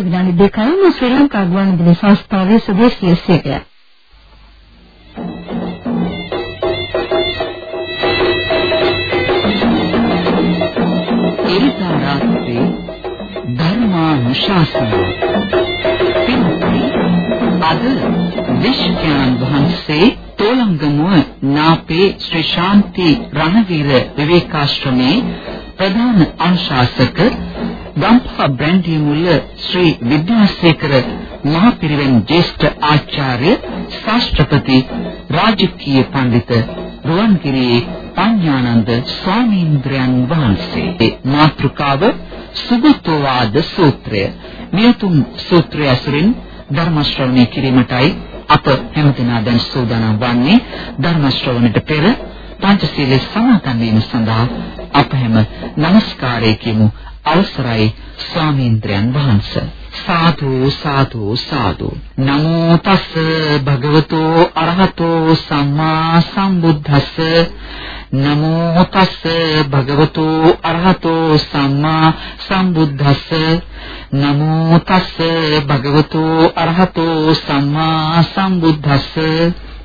රාත්‍රී 8යි විනාඩි 2යි ශ්‍රී ලංකා ගුවන්විදුලි සංස්ථාවේ සුදේශීය සේවය. එරිසා රාත්‍රී ධර්මානුශාසන පින්ති අද විශ්වඥාන් වහන්සේ තෝලංගමුව නාපේ ශ්‍රී ශාන්ති රණවීර විවේකාශ්‍රමේ ප්‍රධාන අනුශාසක ගම්පහ බ්‍රැන්ඩි මුල්ල ශ්‍රී විද්‍යාසේකර මහපිරිවෙන් ජ්‍යෙෂ්ඨ ආචාර්ය ශාස්ත්‍රපති රාජකීය පඬිත රුවන්ගිරියේ පඤ්ඤානන්ද ස්වාමීන්ද්‍රයන් වහන්සේ. මාතෘකාව සුගතවාද සූත්‍රය. මෙතුම් සූත්‍රය ඇසුරින් ධර්ම ශ්‍රවණය කිරීමටයි අප හැමදෙනා දැන් සූදානම් වන්නේ. ධර්ම ශ්‍රවණයට පෙර පංචශීලයේ සමාදන් වීම සඳහා අප හැම নমස්කාරය කියමු. අවසරයි ස්වාමීන්ද්‍රයන් වහන්සේ. සාදු සාදු සාදු. නමෝ තස් භගවතෝ අරහතෝ සම්මා සම්බුද්දස්ස. නමෝ තස් භගවතු අරහතෝ සම්මා සම්බුද්දස්ස. නමෝ තස් භගවතු අරහතෝ සම්මා සම්බුද්දස්ස.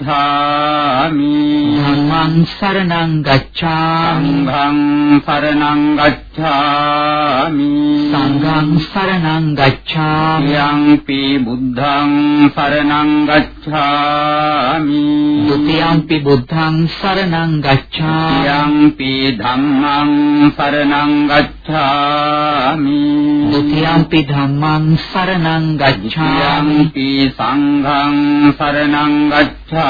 ගච්ඡාමි. ධම්මං शरणं गच्छामि සංඝං शरणं गच्छामि සංඝං शरणं गच्छामि යම්පි බුද්ධං शरणं गच्छामि ဒ ුතියම්පි බුද්ධං शरणं गच्छामि යම්පි ධම්මං शरणं गच्छामि ဒ ුතියම්පි ධම්මං शरणं गच्छामि යම්පි සංඝං शरणं गच्छामि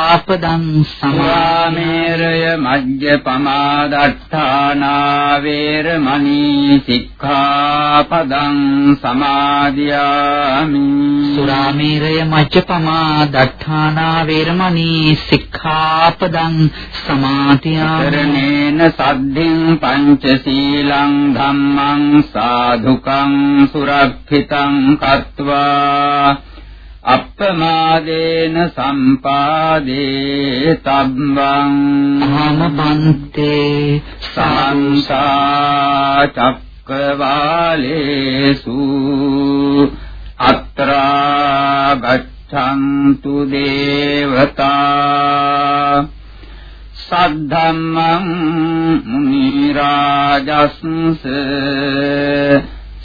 සමාදියාමි සාමේරය මජ්ජපමාදට්ඨානා වේරමණී සික්ඛාපදං සමාදියාමි සුරාමේරය මජ්ජපමා දත්තානා වේරමණී සික්ඛාපදං සමාදියාමි කරණේන සද්ධින් පංචශීලං ධම්මං සාධුකං සුරක්ෂිතං කତ୍වා අප්පමාදේන සම්පාදේ තබ්බං අහමබන්තේ සංසා චක්කවාලේසු අත්‍රා ගච්ඡන්තු දේවතා සද්ධම්මං මුනි රාජස්ස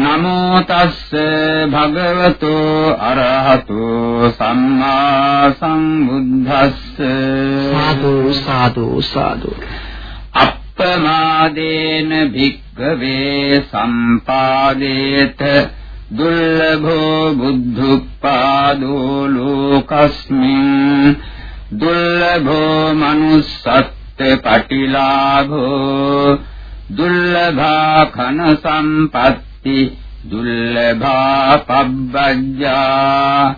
නමෝ තස්ස භගවතු අරහතෝ සම්මා සම්බුද්දස්ස. සාදු සාදු සාදු. අප්පමාදේන භික්ඛවේ සම්පාදේත දුර්ලභෝ බුද්ධුප්පාදෝ ලෝකස්මින් දුර්ලභෝ manussත්ත්‍ය පටිලාභෝ දුර්ලභා khන සම්පatti දුර්ලභා පබ්බජ්ජා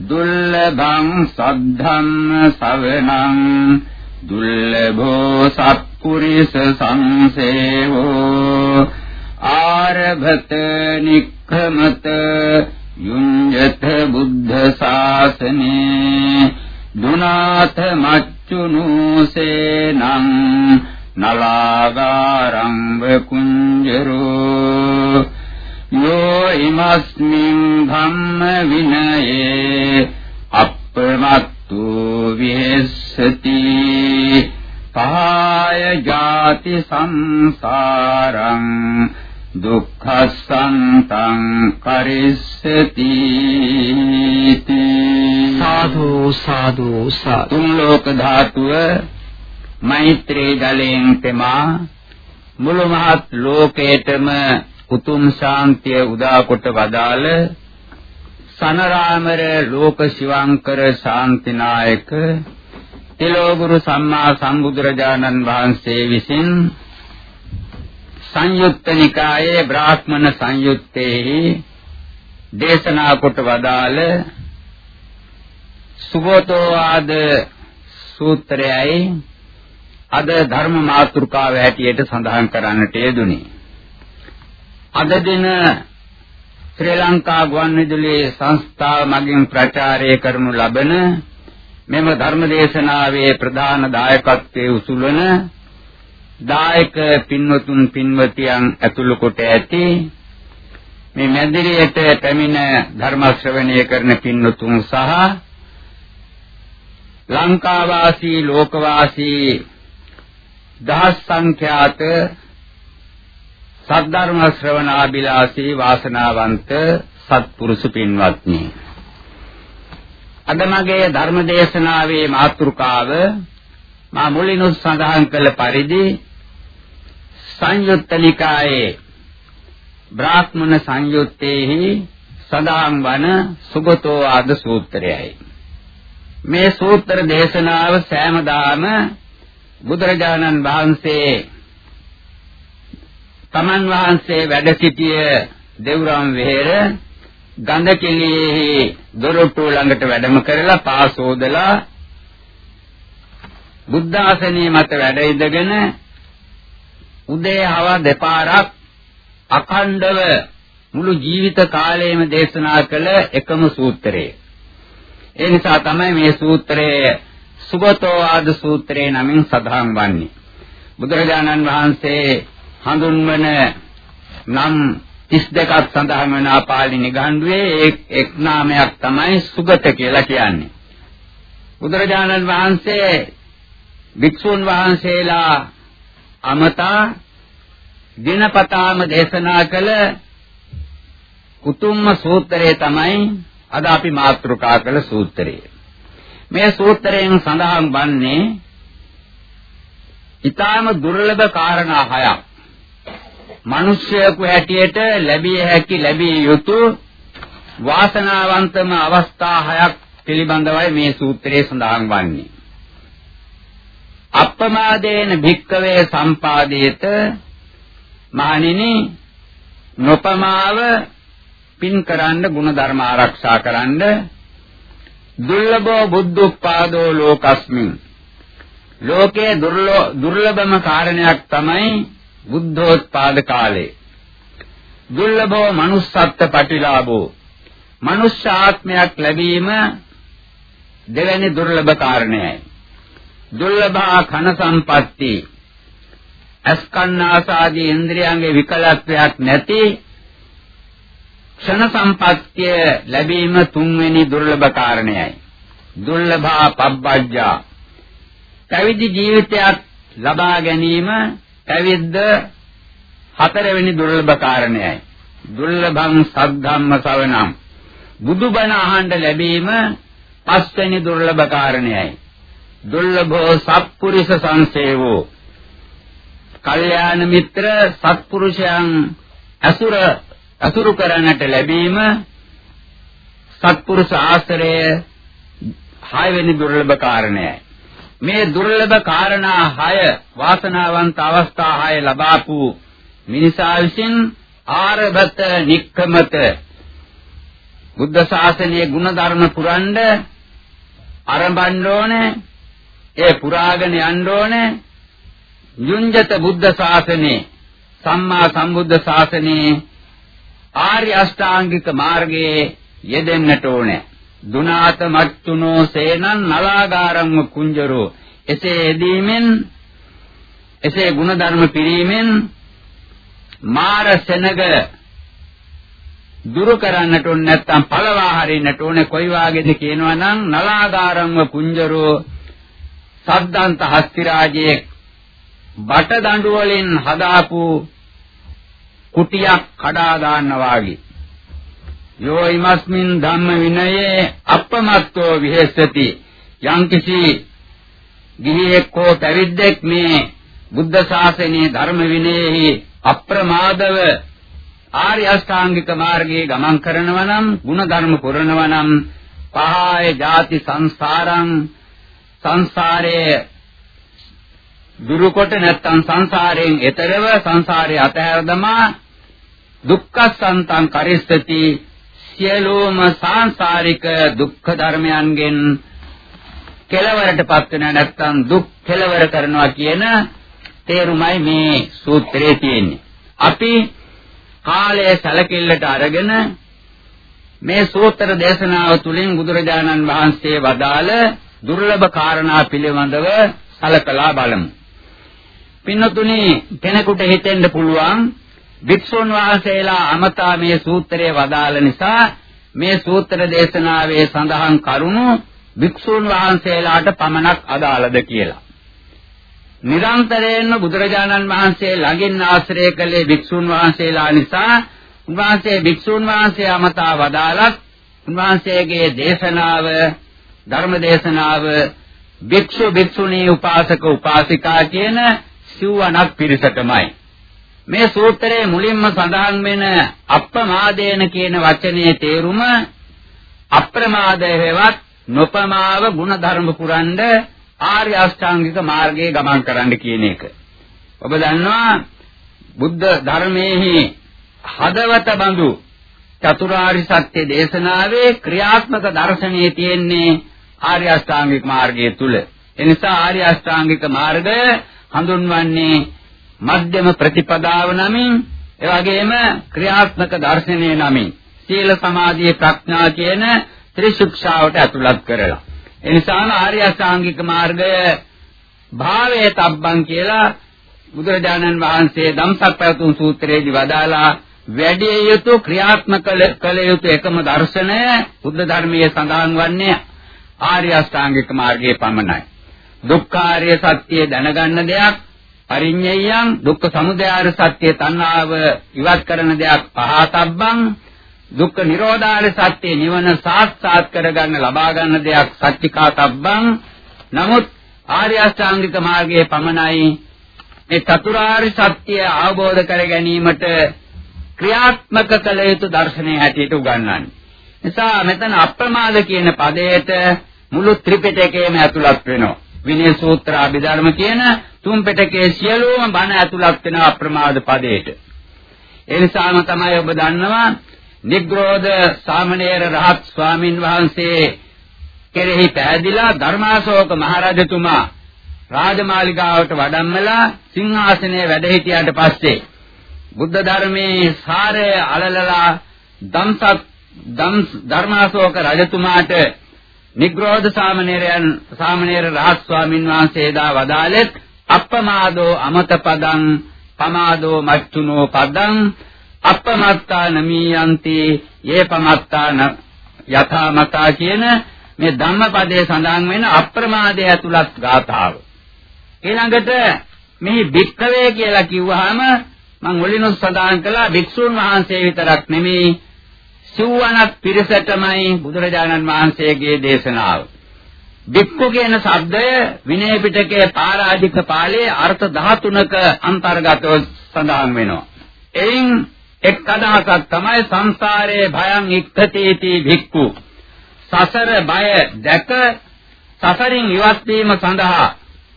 දුර්ලභං සද්ධම්ම සවනං දුර්ලභෝ සත්පුරිස සංසේවෝ ආරභත නික්ඛමත යුඤ්ජත බුද්ධ ශාසනේ දුනාත මච්චුනුසේනං නලාගාරං වකුංජරෝ සංසාරං දුක්ඛසන්තං කරිස්සති සාදු සාදු සාදු. තුන් ලෝක ධාතුව මෛත්‍රී ජලයෙන් තෙමා මුළු මහත් ලෝකේටම උතුම් ශාන්තිය උදා කොට වදාළ සනරාමර ලෝක ශිවංකර ශාන්තිනායක තිලෝගුරු සම්මා සම්බුදුරජාණන් වහන්සේ විසින් සංයුත්ත නිකායේ බ්‍රාහ්මණ සංයුත්තේහි දේශනා කොට වදාළ සුගතෝ ආද සූත්‍රයයි අද ධර්ම මාතෘකාව හැටියට සඳහන් කරන්නට යෙදුනි. අද දින ශ්‍රී ලංකා ගුවන්විදුලි සංස්ථාව මගින් ප්‍රචාරය කරනු ලබන මෙම ධර්ම දේශනාවේ ප්‍රධාන දායකත්වයේ උසුලන දායක පින්වතුන් පින්වතියන් ඇතුළු කොට ඇති මේ මැදිරියට පැමිණ ධර්ම ශ්‍රවණය කරන පින්වතුන් සහ ලංකාවාසී ලෝකවාසී දහස් සංඛ්‍යාත සද්ධර්ම ශ්‍රවණාබිලාසී වාසනාවන්ත සත්පුරුෂ පින්වත්නි. අද මගේ ධර්ම දේශනාවේ මාතෘකාව මා මුලිනුත් සඳහන් කළ පරිදි සංයුත්ත නිකායේ බ්‍රාහ්මණ සංයුත්තේහි සදාම් වන සුගතෝ ආද සූත්‍රයයි. මේ සූත්‍ර දේශනාව සෑමදාම බුදුරජාණන් වහන්සේ තමන් වහන්සේ වැඩ සිටිය දෙව්රම් වෙහෙර ගන්ධකිලියෙහි දොරටු ළඟට වැඩම කරලා පාසෝදලා බුද්ධ ආසනයේ මත වැඩ ඉඳගෙන උදේ හව දෙපාරක් අඛණ්ඩව මුළු ජීවිත කාලයම දේශනා කළ එකම සූත්‍රය. ඒ නිසා තමයි මේ සූත්‍රය සුගතෝ ආද සූත්‍රේ නමින් සඳහන් වන්නේ. බුදුරජාණන් වහන්සේ හඳුන්වන නම් 32ක් සඳහන් වන පාලි නිගණ්ඩුවේ එක් නාමයක් තමයි සුගත කියලා කියන්නේ. බුදුරජාණන් වහන්සේ භික්ෂුන් වහන්සේලා අමතා දිනපතාම දේශනා කළ උතුම්ම සූත්‍රය තමයි අද අපි මාතෘකා කළ සූත්‍රය. මේ සූත්‍රයෙන් සඳහන් වන්නේ ඊටාම දුර්ලභ කාරණා හයක්. මිනිස්යෙකු හැටියට ලැබිය හැකි ලැබිය යුතු වාසනාවන්තම අවස්ථා හයක් පිළිබඳවයි මේ සූත්‍රයේ සඳහන් වන්නේ. අප්පමාදේන භික්කවේ සම්පාදේත මානිනි නොපමාව පින් කරන්න ගුණ ධර්ම ආරක්ෂා කරන්න දුර්ලභෝ බුද්ධෝත්පාදෝ ලෝකස්මින්. ලෝකේ දුර්ලභම කාරණයක් තමයි බුද්ධෝත්පාද කාලේ දුර්ලභෝ manussත්ත්‍ය පටිලාභෝ. මනුෂ්‍ය ආත්මයක් ලැබීම දෙවැනි දුර්ලභ කාරණයයි. දුර්ලභා කන සම්පatti අස්කන්නාසාදී ඉන්ද්‍රියන්ගේ විකලත්වයක් නැති ක්ෂණ සම්පත්තිය ලැබීම තුන්වෙනි දුර්ලභ කාරණයයි. දුර්ලභා පබ්බජ්ජා. පැවිදි ජීවිතයක් ලබා ගැනීම පැවිද්ද හතරවෙනි දුර්ලභ කාරණයයි. දුර්ලභං සද්ධම්ම ශ්‍රවණං බුදුබණ අහන්න ලැබීම පස්වෙනි දුර්ලභ කාරණයයි. දුර්ලභෝ සත්පුරිස සංසේවෝ කල්යාණ මිත්‍ර සත්පුරුෂයන් අසුර අසුරු කරන්නට ලැබීම සත්පුරුෂ ආශ්‍රය හයවෙනි දුර්ලභ කාරණයයි. මේ දුර්ලභ කාරණා හය වාසනාවන්ත අවස්ථා හය ලබාපු මිනිසා විසින් ආරබත නික්කමත බුද්ධ ශාසනයේ ගුණධර්ම පුරන්න ආරම්භන්න ඕනේ ඒ පුරාගෙන යන්න ඕනේ යුංජත බුද්ධ ශාසනේ සම්මා සම්බුද්ධ ශාසනේ ආර්ය අෂ්ටාංගික මාර්ගයේ යෙදෙන්නට ඕනේ. දුනාත මච්චුනෝ සේනං නලාගාරං කුංජරෝ එසේ යෙදීමෙන් එසේ ಗುಣධර්ම පිරීමෙන් මාර සෙනග දුරු කරන්නට ඕනේ නැත්නම් පළවා හරින්නට ඕනේ කොයි වාගේද කියනවා නම් නලාගාරං කුංජරෝ සද්දන්ත හස්තිරාජයේ බට දඬු වලින් හදාපු කුටියක් කඩා දාන්නා වගේ. යෝ ීමස්මින් ධම්ම විනයේ අපමත්තෝ විහෙස්සති. යම්කිසි ගිහියෙක් හෝ පැවිද්දෙක් මේ බුද්ධ ශාසනයේ ධර්ම විනයෙහි අප්‍රමාදව ආර්ය අෂ්ටාංගික මාර්ගයේ ගමන් කරනවා නම් ಗುಣ ධර්ම පුරනවා නම් පහය ಜಾති සංසාරං සංසාරයේ දුරුකොට නැත්තම් සංසාරයෙන් එතරව සංසාරයේ අතහැර දමා දුක්ඛසන්තං කරිස්සති සියලුම සාංශාරික දුක්ඛ ධර්මයන්ගෙන් කෙලවරටපත් වෙන නැත්තම් දුක් කෙලවර කරනවා කියන තේරුමයි මේ සූත්‍රයේ තියෙන්නේ. අපි කාලයේ සැලකිල්ලට අරගෙන මේ සූත්‍ර දේශනාව තුළින් බුදුරජාණන් වහන්සේ වදාළ දුර්ලභ කාරණා පිළිබඳව සලකලා බලමු. පින්නතුනි කෙනෙකුට හිතෙන්න පුළුවන් වික්ෂුන් වහන්සේලා අමතා මේ සූත්‍රයේ වදාළ නිසා මේ සූත්‍ර දේශනාවේ සඳහන් කරුණු වික්ෂුන් වහන්සේලාට පමණක් අදාළද කියලා. නිරන්තරයෙන්ම බුදුරජාණන් වහන්සේ ළඟින් ආශ්‍රය කළේ වික්ෂුන් වහන්සේලා නිසා උන්වහන්සේ වික්ෂුන් වහන්සේ අමතා වදාළත් උන්වහන්සේගේ දේශනාව ධර්ම දේශනාව භික්ෂු භික්ෂුණී උපාසක උපාසිකා කියන සිව්වනක් පිරිසටමයි. මේ සූත්‍රයේ මුලින්ම සඳහන් වෙන අප්‍රමාදේන කියන වචනේ තේරුම අප්‍රමාදය හේවත් නොපමාව ಗುಣධර්ම පුරන්ඩ ආර්ය අෂ්ටාංගික මාර්ගයේ ගමන් කරන්න කියන එක. ඔබ දන්නවා බුද්ධ ධර්මයේහි හදවත බඳු චතුරාර්ය සත්‍ය දේශනාවේ ක්‍රියාත්මක දර්ශනයේ තියෙන්නේ ආර්ය අෂ්ටාංගික මාර්ගය තුල. එනිසා ආර්ය අෂ්ටාංගික මාර්ගය හඳුන්වන්නේ මධ්‍යම ප්‍රතිපදාව නමින් එවැගේම ක්‍රියාත්මක දර්ශනය නමින් සීල සමාධිය ප්‍රඥා කියන ත්‍රිශික්ෂාවට ඇතුළත් කරලා එනිසාම ආර්ය අෂ්ටාංගික මාර්ගය භාවයේ තබ්බන් කියලා බුදුරජාණන් වහන්සේ ධම්සක් පැවතුම් සූත්‍රයේදී වදාලා වැඩි යුතු ක්‍රියාත්මක කළ යුතු එකම දර්ශනය බුද්ධ ධර්මයේ සඳහන් වන්නේ ආර්ය අෂ්ටාංගික මාර්ගයේ පමණයි. දුක්ඛාරය සත්‍ය දැනගන්න දෙයක් පරිඤ්ඤයයන් දුක්ඛ සමුදයාර සත්‍ය තණ්හාව ඉවත් කරන දෙයක් පහතබ්බං දුක්ඛ නිරෝධාර සත්‍ය නිවන සාක්ෂාත් කරගන්න ලබා ගන්න දෙයක් සත්‍චිකාතබ්බං නමුත් ආර්ය අෂ්ටාංගික මාර්ගයේ පමණයි මේ චතුරාර්ය සත්‍ය අවබෝධ කර ගැනීමට ක්‍රියාත්මක කළ යුතු දර්ශනය හැටියට උගන්වන්නේ. නිසා මෙතන අප්‍රමාද කියන පදයට මුළු ත්‍රිපිටකයේම ඇතුළත් වෙනවා. විනය සූත්‍ර අභිධර්ම කියන තුන් පිටකයේ සියලුම බණ ඇතුළත් වෙන අප්‍රමාද පදයට. ඒ නිසාම තමයි ඔබ දන්නවා නිග්‍රෝධ සාමණේර රහත් ස්වාමින් වහන්සේ කෙරෙහි පැහැදිලා ධර්මාශෝක මහරජතුමා රාජමාලිගාවට වඩම්මලා සිංහාසනයේ වැඩ සිටියාට පස්සේ බුද්ධ ධර්මයේ සාරය අලලලා දම්සක් ධර්මාශෝක රජතුමාට නිග්‍රෝධ සාමණේරයන් සාමණේර රහත් ස්වාමින් වහන්සේ දා වදාළෙත් අප්පමාදෝ අමත පදං පමාදෝ මච්චුනෝ පදං අප්පමත්තා නමීයන්ති යේ පමත්තා යථා මතා කියන මේ ධම්මපදයේ සඳහන් වෙන අප්‍රමාදයේ ඇතුළත් ගාථාව. ඊළඟට මෙහි භික්ඛවේ කියලා කිව්වහම මම මුලින්ම සඳහන් කළා භික්ෂුන් වහන්සේ විතරක් නෙමෙයි සිව්වනක් පිරිසටමයි බුදුරජාණන් වහන්සේගේ දේශනාව. වික්ඛු කියන શબ્දය විනය පිටකයේ පාරාධික පාළේ අර්ථ 13ක අන්තර්ගතව සඳහන් වෙනවා. එයින් එක් අදහසක් තමයි සංසාරයේ භයං ඉක්ඛතේති වික්ඛු. සසර බය දැක සසරින් ඉවත් වීම සඳහා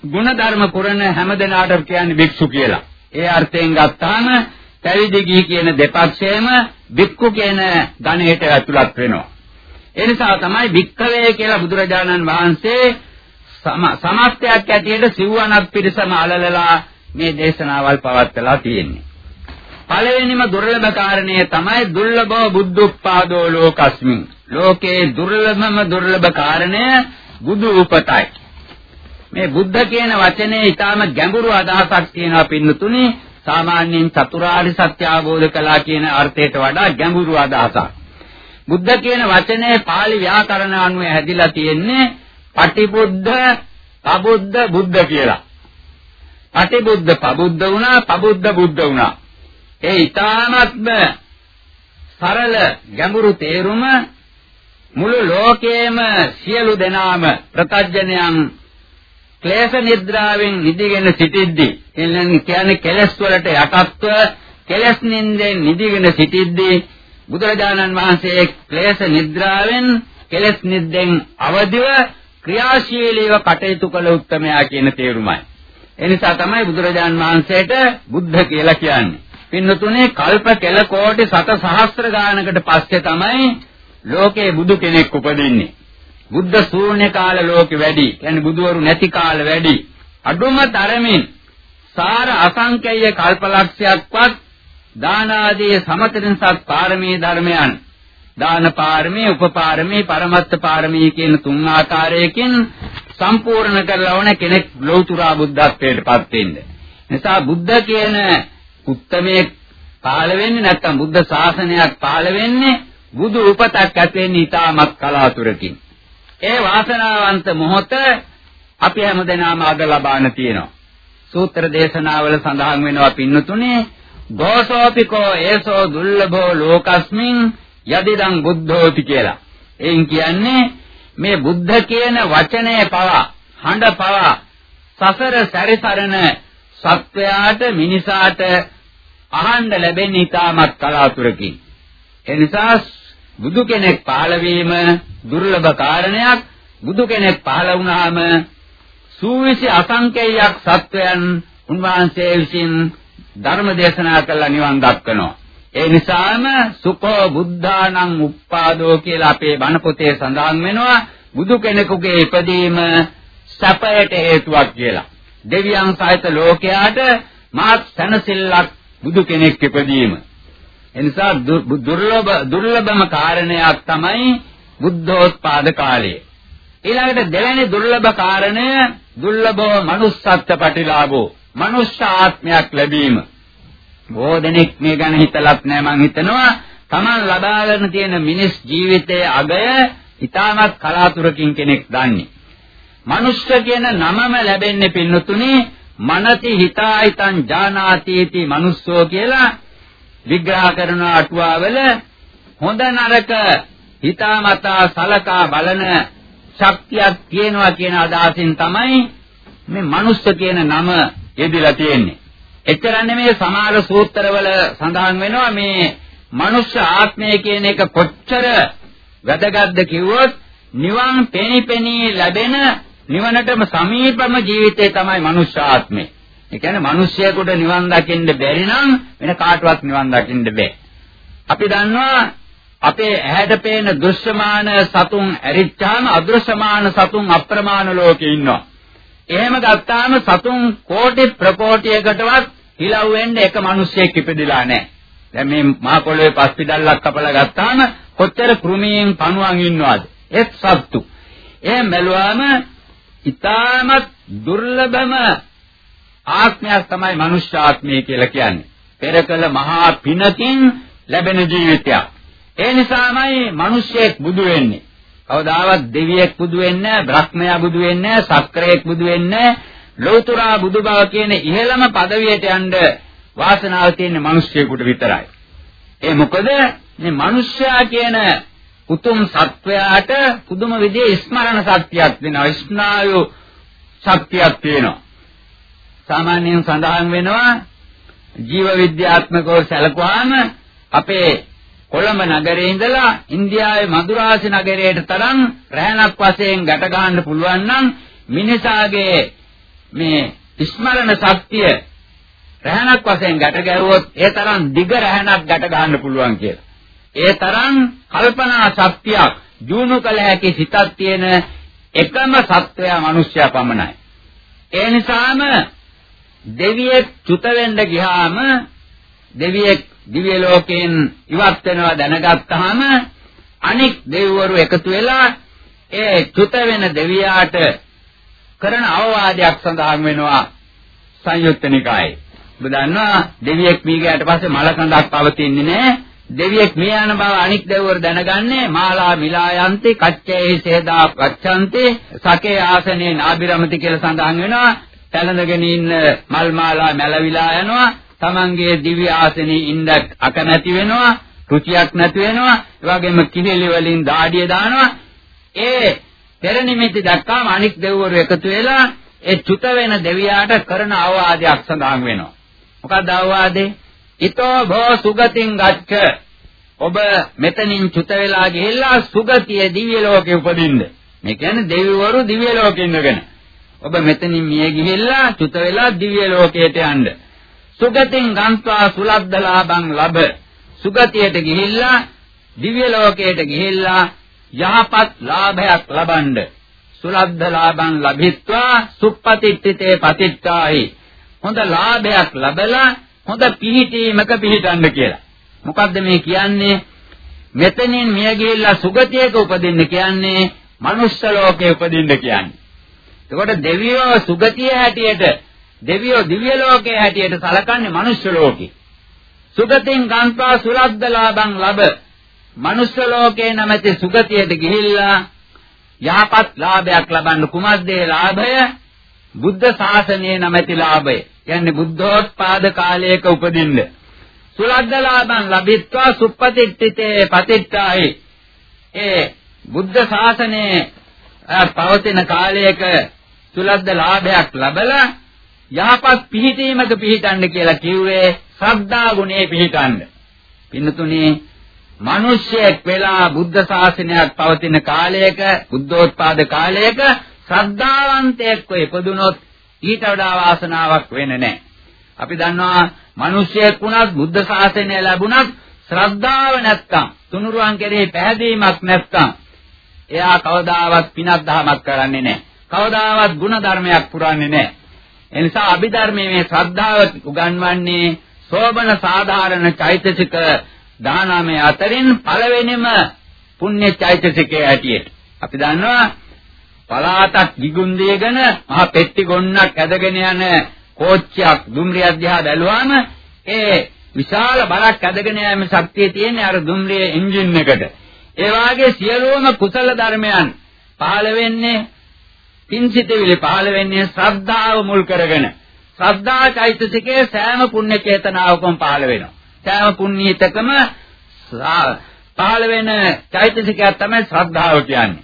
ගුණ ධර්ම පුරණ හැමදෙනාට කියන්නේ වික්ෂු කියලා. ඒ අර්ථයෙන් ගත්තාම පැවිදි ගිහි කියන දෙපක්ෂයේම භික්ඛු කියන ගණයට ඇතුළත් වෙනවා. ඒ නිසා තමයි භික්ඛවේ කියලා බුදුරජාණන් වහන්සේ සමස්තයක් ඇටියට සිව්වනක් පිරිසම අලලලා මේ දේශනාවල් පවත්වලා තියෙන්නේ. පළවෙනිම දුර්ලභ කාරණය තමයි දුර්ලභව බුද්ධෝත්පාදෝ ලෝකස්මින්. ලෝකේ දුර්ලභම දුර්ලභ කාරණය බුදු උපතයි. මේ බුද්ධ කියන වචනේ ඊටාම ගැඹුරු අදහසක් තියෙනවා පින්නතුනි. සාමාන්‍යයෙන් චතුරාර්ය සත්‍ය අවබෝධ කළා කියන අර්ථයට වඩා ගැඹුරු අදහසක්. බුද්ධ කියන වචනේ pāli ව්‍යාකරණ අනුව හැදිලා තියෙන්නේ පටිබුද්ධ, පබුද්ධ, බුද්ධ කියලා. පටිබුද්ධ පබුද්ධ වුණා, පබුද්ධ බුද්ධ වුණා. ඒ ඊ타ත්ම සරල ගැඹුරු තේරුම මුළු ලෝකයේම සියලු දෙනාම ප්‍රත්‍යඥයන් ක්ලේශ නිද්‍රාවෙන් නිදිගෙන සිටිද්දී කියන්නේ කෙලස් වලට යටත්ව කෙලස් නින්දෙන් නිදිගෙන සිටිද්දී බුදුරජාණන් වහන්සේ ක්ලේශ නිද්‍රාවෙන් කෙලස් නිද්දෙන් අවදිව ක්‍රියාශීලීව කටයුතු කළ උත්මයා කියන තේරුමයි. එනිසා තමයි බුදුරජාණන් වහන්සේට බුද්ධ කියලා කියන්නේ. පින්නතුනේ කල්ප කෙල කෝටි සත සහස්ත්‍ර ගානකට පස්සේ තමයි ලෝකේ බුදු කෙනෙක් උපදින්නේ. බුද්ධ ශූන්‍ය කාල ලෝකෙ වැඩි. කියන්නේ බුදුවරු නැති කාල වැඩි. අඩුම තරමින් සාර අසංකේය කල්පලක්ෂයක්වත් දාන ආදී සමතරින්සත් පාරමී ධර්මයන් දාන පාරමී උපපාරමී පරමත්ත පාරමී කියන තුන් ආකාරයකින් සම්පූර්ණ කරලා ඕන කෙනෙක් ලෞතුරා බුද්ධත්වයට පත් වෙන්න. නිසා බුද්ධ කියන උත්තමයේ පහළ වෙන්නේ නැත්නම් බුද්ධ ශාසනයක් පහළ වෙන්නේ බුදු උපතක් ඇති වෙන්නේ ඊටමත් කලාතුරකින්. ඒ වාසනාවන්ත මොහොත අපි හැමදෙනාම අද ලබාන තියෙනවා. සූත්‍ර දේශනාවල සඳහන් වෙනවා පින්නතුනේ දෝසෝපිකෝ ඒසෝ දුර්ලභෝ ලෝකස්මින් යදිදං බුද්ධෝති කියලා. එයින් කියන්නේ මේ බුද්ධ කියන වචනේ පවා හඬ පවා සසර සැරිසරන සත්වයාට මිනිසාට අහන්න ලැබෙන්නේ ඊටමත් කලාතුරකින්. ඒ නිසා බුදු කෙනෙක් පහළ වීම දුර්ලභ කාරණයක්. බුදු කෙනෙක් පහළ වුණාම සූවිසි අසංකේයයක් සත්වයන් උන්වහන්සේ විසින් ධර්ම දේශනා කළා නිවන් දක්වනවා. ඒ නිසාම සුඛෝ බුද්ධානං උප්පාදෝ කියලා අපේ බණ පොතේ සඳහන් වෙනවා බුදු කෙනෙකුගේ ඉපදීම සැපයට හේතුවක් කියලා. දෙවියන් සහිත ලෝකයාට මාත් සැනසෙල්ලක් බුදු කෙනෙක් ඉපදීම. එනිසා දුර්ලභ දුර්ලභම කාරණයක් තමයි බුද්ධෝත්පාද කාලය. ඊළඟට දෙවෙනි දුර්ලභ කාරණය දුර්ලභව manussත්ත්ව ප්‍රතිලාභෝ මනුෂ්‍ය ආත්මයක් ලැබීම. බොහෝ දෙනෙක් මේ ගැන හිතලත් නෑ මං හිතනවා Taman ලබාගෙන තියෙන මිනිස් ජීවිතයේ අගය ඊටමත් කලාතුරකින් කෙනෙක් දන්නේ. මනුෂ්‍ය කියන නමම ලැබෙන්නේ පින්නතුනේ මනති හිතායිතං ජානාතිති මනුස්සෝ කියලා විග්‍රහ කරන අටුවාවල හොඳ නරක හිතාමතා සලකා බලන ශක්තියක් තියෙනවා කියන අදහසින් තමයි මේ මනුස්ස කියන නම යෙදিলা තියෙන්නේ. එච්චර නෙමෙයි සමහර සූත්‍රවල සඳහන් වෙනවා මේ මනුෂ්‍ය ආත්මය කියන එක කොච්චර වැදගත්ද කිව්වොත් නිවන් පෙනිපෙනී ලැබෙන නිවනටම සමීපම ජීවිතය තමයි මනුෂ්‍ය ආත්මය. ඒ කියන්නේ මිනිස්සෙකුට නිවන් දකින්න බැරි නම් වෙන කාටවත් නිවන් දකින්න බෑ. අපි දන්නවා අපේ ඇහැට පේන දෘශ්‍යමාන සතුන් ඇරිච්චාම අදෘශ්‍යමාන සතුන් අප්‍රමාණ ලෝකේ ඉන්නවා. එහෙම ගත්තාම සතුන් කෝටි ප්‍රකෝටියකටවත් හිලව් වෙන්න එක මිනිස්සෙක් ඉපදිලා නැහැ. දැන් මේ මහ පොළොවේ පස් පිටල්ලක් කපලා ගත්තාම කොච්චර කෘමීන් පණුවන් ඉන්නවද? ඒත් සත්තු. එහෙම බැලුවාම ඊටමත් දුර්ලභම ආත්මයක් තමයි මනුෂ්‍ය ආත්මය කියලා කියන්නේ. පෙර කළ මහා පිනකින් ලැබෙන ජීවිතයක්. ඒ නිසාමයි මිනිස්සෙක් බුදු වෙන්නේ. කවදාවත් දෙවියෙක් බුදු වෙන්නේ බ්‍රහ්මයා බුදු වෙන්නේ සක්‍රයෙක් බුදු වෙන්නේ ලෞතුරා බුදු බව කියන ඉහළම පදවියට යන්න වාසනාව තියෙන මිනිස්සුයෙකුට විතරයි. ඒ මොකද මේ මිනිස්සයා කියන උතුම් සත්වයාට පුදුම විදිහේ ස්මරණ ශක්තියක් දෙනවා. ස්නායු ශක්තියක් තියෙනවා. සාමාන්‍යයෙන් සඳහන් වෙනවා ජීව විද්‍යාත්මකව සැලකුවාම අපේ කොළඹ නගරේ ඉඳලා ඉන්දියාවේ මදුරාසි නගරයට තරම් රැහනක් වශයෙන් ගැට ගන්න පුළුවන් නම් මිනිසාගේ මේ ස්මරණ ශක්තිය රැහනක් වශයෙන් ගැට ගැහුවොත් ඒ තරම් දිග රැහනක් ගැට ගන්න පුළුවන් කියලා. ඒ තරම් කල්පනා ශක්තියක් ජීුණු කළ හැකි සිතක් තියෙන එකම සත්වයා මිනිසයා පමණයි. ඒ නිසාම දෙවියෙක් චුත වෙන්න ගියාම දෙවියෙක් දිව්‍ය ලෝකයෙන් ඉවත් වෙනවා දැනගත්තාම අනික් දෙවිවරු එකතු වෙලා ඒ චුත වෙන දෙවියාට කරන අවවාදයක් සඳහන් වෙනවා සංයුත්ත නිකායේ. ඔබ දන්නවා දෙවියෙක් මීගයට පස්සේ මල කඳක් පවතින්නේ නැහැ. දෙවියෙක් මේ යන බව අනික් දෙවිවරු දැනගන්නේ මාලා මිලායන්ති කච්චේ සේදා කච්ඡන්ති සකේ ආසනේ නාබිරමති කියලා සඳහන් වෙනවා. පැලඳගෙන ඉන්න මල් මාලා මැලවිලා යනවා. Tamanගේ දිව්‍ය ආසනේ ඉන්න අකමැති වෙනවා. රුචියක් නැති වෙනවා. ඒ වගේම කිහිලි වලින් දාඩිය දානවා. ඒ පෙර නිමිති දැක්කාම අනික් දෙවිවරු එකතු වෙලා ඒ චුත වෙන දෙවියාට කරන අවවාදයක් සඳහන් වෙනවා. මොකක්ද අවවාදේ? ඊතෝ භෝ සුගතින් ගච්ඡ. ඔබ මෙතනින් චුත වෙලා ගිහිල්ලා සුගතිය දිව්‍ය ලෝකෙ උපදින්න. මේ කියන්නේ දෙවිවරු දිව්‍ය ලෝකෙ ඉඳගෙන. ඔබ මෙතනින් මිය ගිහිල්ලා චුත වෙලා දිව්‍ය ලෝකයට යන්න. සුගතින් ගන්වා සුලබ්ධලාභං ලබ. සුගතියට ගිහිල්ලා දිව්‍ය ලෝකයට ගිහිල්ලා යහපත් ලාභයක් ලබනද සුලබ්ධ ලාභං ලැබිත්වා සුප්පතිට්ඨිතේ පතිට්ඨායි හොඳ ලාභයක් ලැබලා හොඳ පිහිටීමක පිහිටන්න කියලා. මොකද්ද මේ කියන්නේ? මෙතනින් මිය ගිහිල්ලා සුගතියක උපදින්න කියන්නේ මනුෂ්‍ය ලෝකේ උපදින්න කියන්නේ. එතකොට දෙවියෝ සුගතිය හැටියට දෙවියෝ දිව්‍ය ලෝකයේ හැටියට සලකන්නේ මනුෂ්‍ය ලෝකේ. සුගතින් ගන්පා සුලබ්ධ ලාභං ලැබ මනුෂ්‍ය ලෝකේ නැමැති සුගතියට ගිහිල්ලා යහපත් ලාභයක් ලබන්න කුමක්ද ඒ ලාභය? බුද්ධ ශාසනයේ නැමැති ලාභය. කියන්නේ බුද්ධෝත්පාද කාලයක උපදින්න. සුලද්ද ලාභං ලැබිත්වා සුප්පතිට්ඨිතේ පතිට්ඨායි. ඒ බුද්ධ ශාසනයේ පවතින කාලයක සුලද්ද ලාභයක් ලැබලා යහපත් පිහිටීමක පිහිටන්න කියලා කිව්වේ ශ්‍රද්ධා ගුණේ පිහිටන්න. පින්නතුනේ මිනිස්සෙක් වෙලා බුද්ධ ශාසනයක් පවතින කාලයක බුද්ධෝත්පාද කාලයක ශ්‍රද්ධාවන්තයෙක්ව ඉපදුනොත් ඊට වඩා වාසනාවක් වෙන්නේ නැහැ. අපි දන්නවා මිනිස්සෙක් වුණත් බුද්ධ ශාසනය ලැබුණත් ශ්‍රද්ධාව නැත්තම් තුනුරුවන් කෙරෙහි පැහැදීමක් නැත්තම් එයා කවදාවත් පිනක් දහමක් කරන්නේ නැහැ. කවදාවත් ගුණ ධර්මයක් පුරන්නේ නැහැ. ඒ නිසා අභිධර්මයේ මේ ශ්‍රද්ධාව උගන්වන්නේ සෝබන සාධාරණ චෛතසික 19 අතරින් පළවෙනිම පුණ්‍ය චෛතසිකයේ ඇටියෙට. අපි දන්නවා පලාතක් ගිගුන්දේගෙන මහ පෙට්ටි ගොන්නක් ඇදගෙන යන කෝච්චියක් දුම්රිය දිහා බැලුවාම ඒ විශාල බරක් ඇදගෙන යෑමේ ශක්තිය තියෙන්නේ අර දුම්රිය එන්ජින් එකට. ඒ වාගේ සියලුම කුසල ධර්මයන් පහළ වෙන්නේ පින්සිතවිලි පහළ වෙන්නේ ශ්‍රද්ධාව මුල් කරගෙන. ශ්‍රද්ධා චෛතසිකයේ සෑම පුණ්‍ය චේතනාවකම පහළ වෙනවා. සෑම පුණ්‍යිතකම පහළ වෙන චෛතසිකයක් තමයි ශ්‍රද්ධාව කියන්නේ.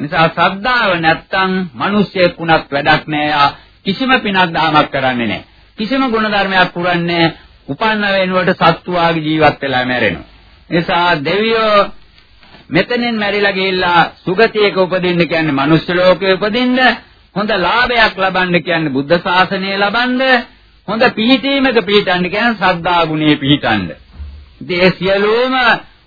නිසා ශ්‍රද්ධාව නැත්තම් මිනිස්සෙක් වුණත් වැඩක් නෑ. කිසිම පිනක් දාමක් කරන්නේ නෑ. කිසිම ගුණ ධර්මයක් පුරන්නේ උපන්න වෙනුවට සත්තු වාගේ ජීවත් වෙලා මැරෙනවා. නිසා දෙවියෝ මෙතනින් මැරිලා ගිහිල්ලා සුගතියක උපදින්න කියන්නේ මනුෂ්‍ය ලෝකේ උපදින්න හොඳ ලාභයක් ලබන්න කියන්නේ බුද්ධ ශාසනය ලබන්න හොඳ පිහිටීමක පිහිටන්න කියන්නේ ශ්‍රද්ධා ගුණේ පිහිටන්න. ඉතින් ඒ සියලුම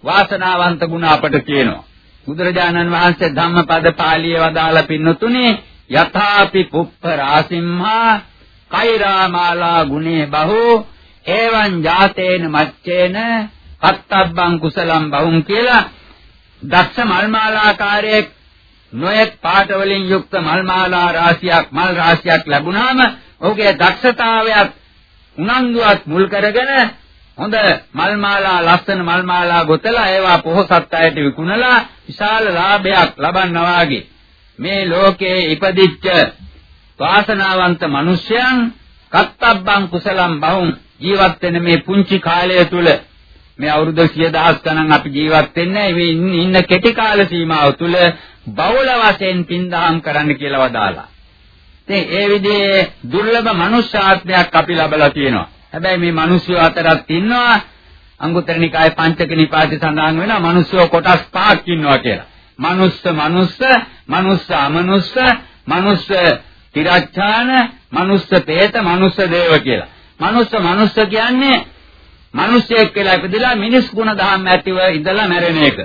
වාසනාවන්ත ගුණ අපට කියනවා. බුදුරජාණන් වහන්සේ ධම්මපද පාළියේ වදාළ පින්නතුනේ යථාපි පුප්ප රාසිම්හා කෛරාමාලා ගුණේ බහෝ එවං ජාතේන මච්චේන කත්තබ්බං කුසලම් බහුම් කියලා දක්ෂ මල් මාලාකාරයේ නොයෙක් පාට වලින් යුක්ත මල් මාලා රාශියක් මල් රාශියක් ලැබුණාම ඔහුගේ දක්ෂතාවයත් උනන්දුවත් මුල් කරගෙන හොඳ මල් මාලා ලස්සන මල් මාලා ගොතලා ඒවා පොහොසත් අයට විකුණලා විශාල ලාභයක් ලබන්නා වගේ මේ ලෝකේ ඉපදිච්ච වාසනාවන්ත මිනිසයන් කත්තබ්බං කුසලම් බහුම් ජීවත් වෙන මේ පුංචි කාලය තුල මේ අවුරුදු 10000 ගණන් අපි ජීවත් වෙන්නේ මේ ඉන්න කෙටි කාල සීමාව තුල බහුල වශයෙන් පින්දාම් කරන්න කියලා වදාලා. ඉතින් ඒ විදිහේ දුර්ලභ මනුෂ්‍යාත්මයක් අපි ලබලා තියෙනවා. හැබැයි මේ මිනිස්සු අතරත් ඉන්නවා අංගුත්තර නිකායේ පංචක නිපාතේ සඳහන් වෙනවා මිනිස්සු කොටස් පහක් ඉන්නවා කියලා. මනුස්ස මනුස්ස, මනුස්ස අමනුස්ස, මනුස්ස තිරච්ඡාන, මනුස්ස പ്രേත, මනුස්ස දේව කියලා. මනුස්ස මනුස්ස කියන්නේ මිනිස්සෙක් කියලා ඉපදිලා මිනිස් ගුණ දහම් ඇතිව ඉඳලා මැරෙන එක.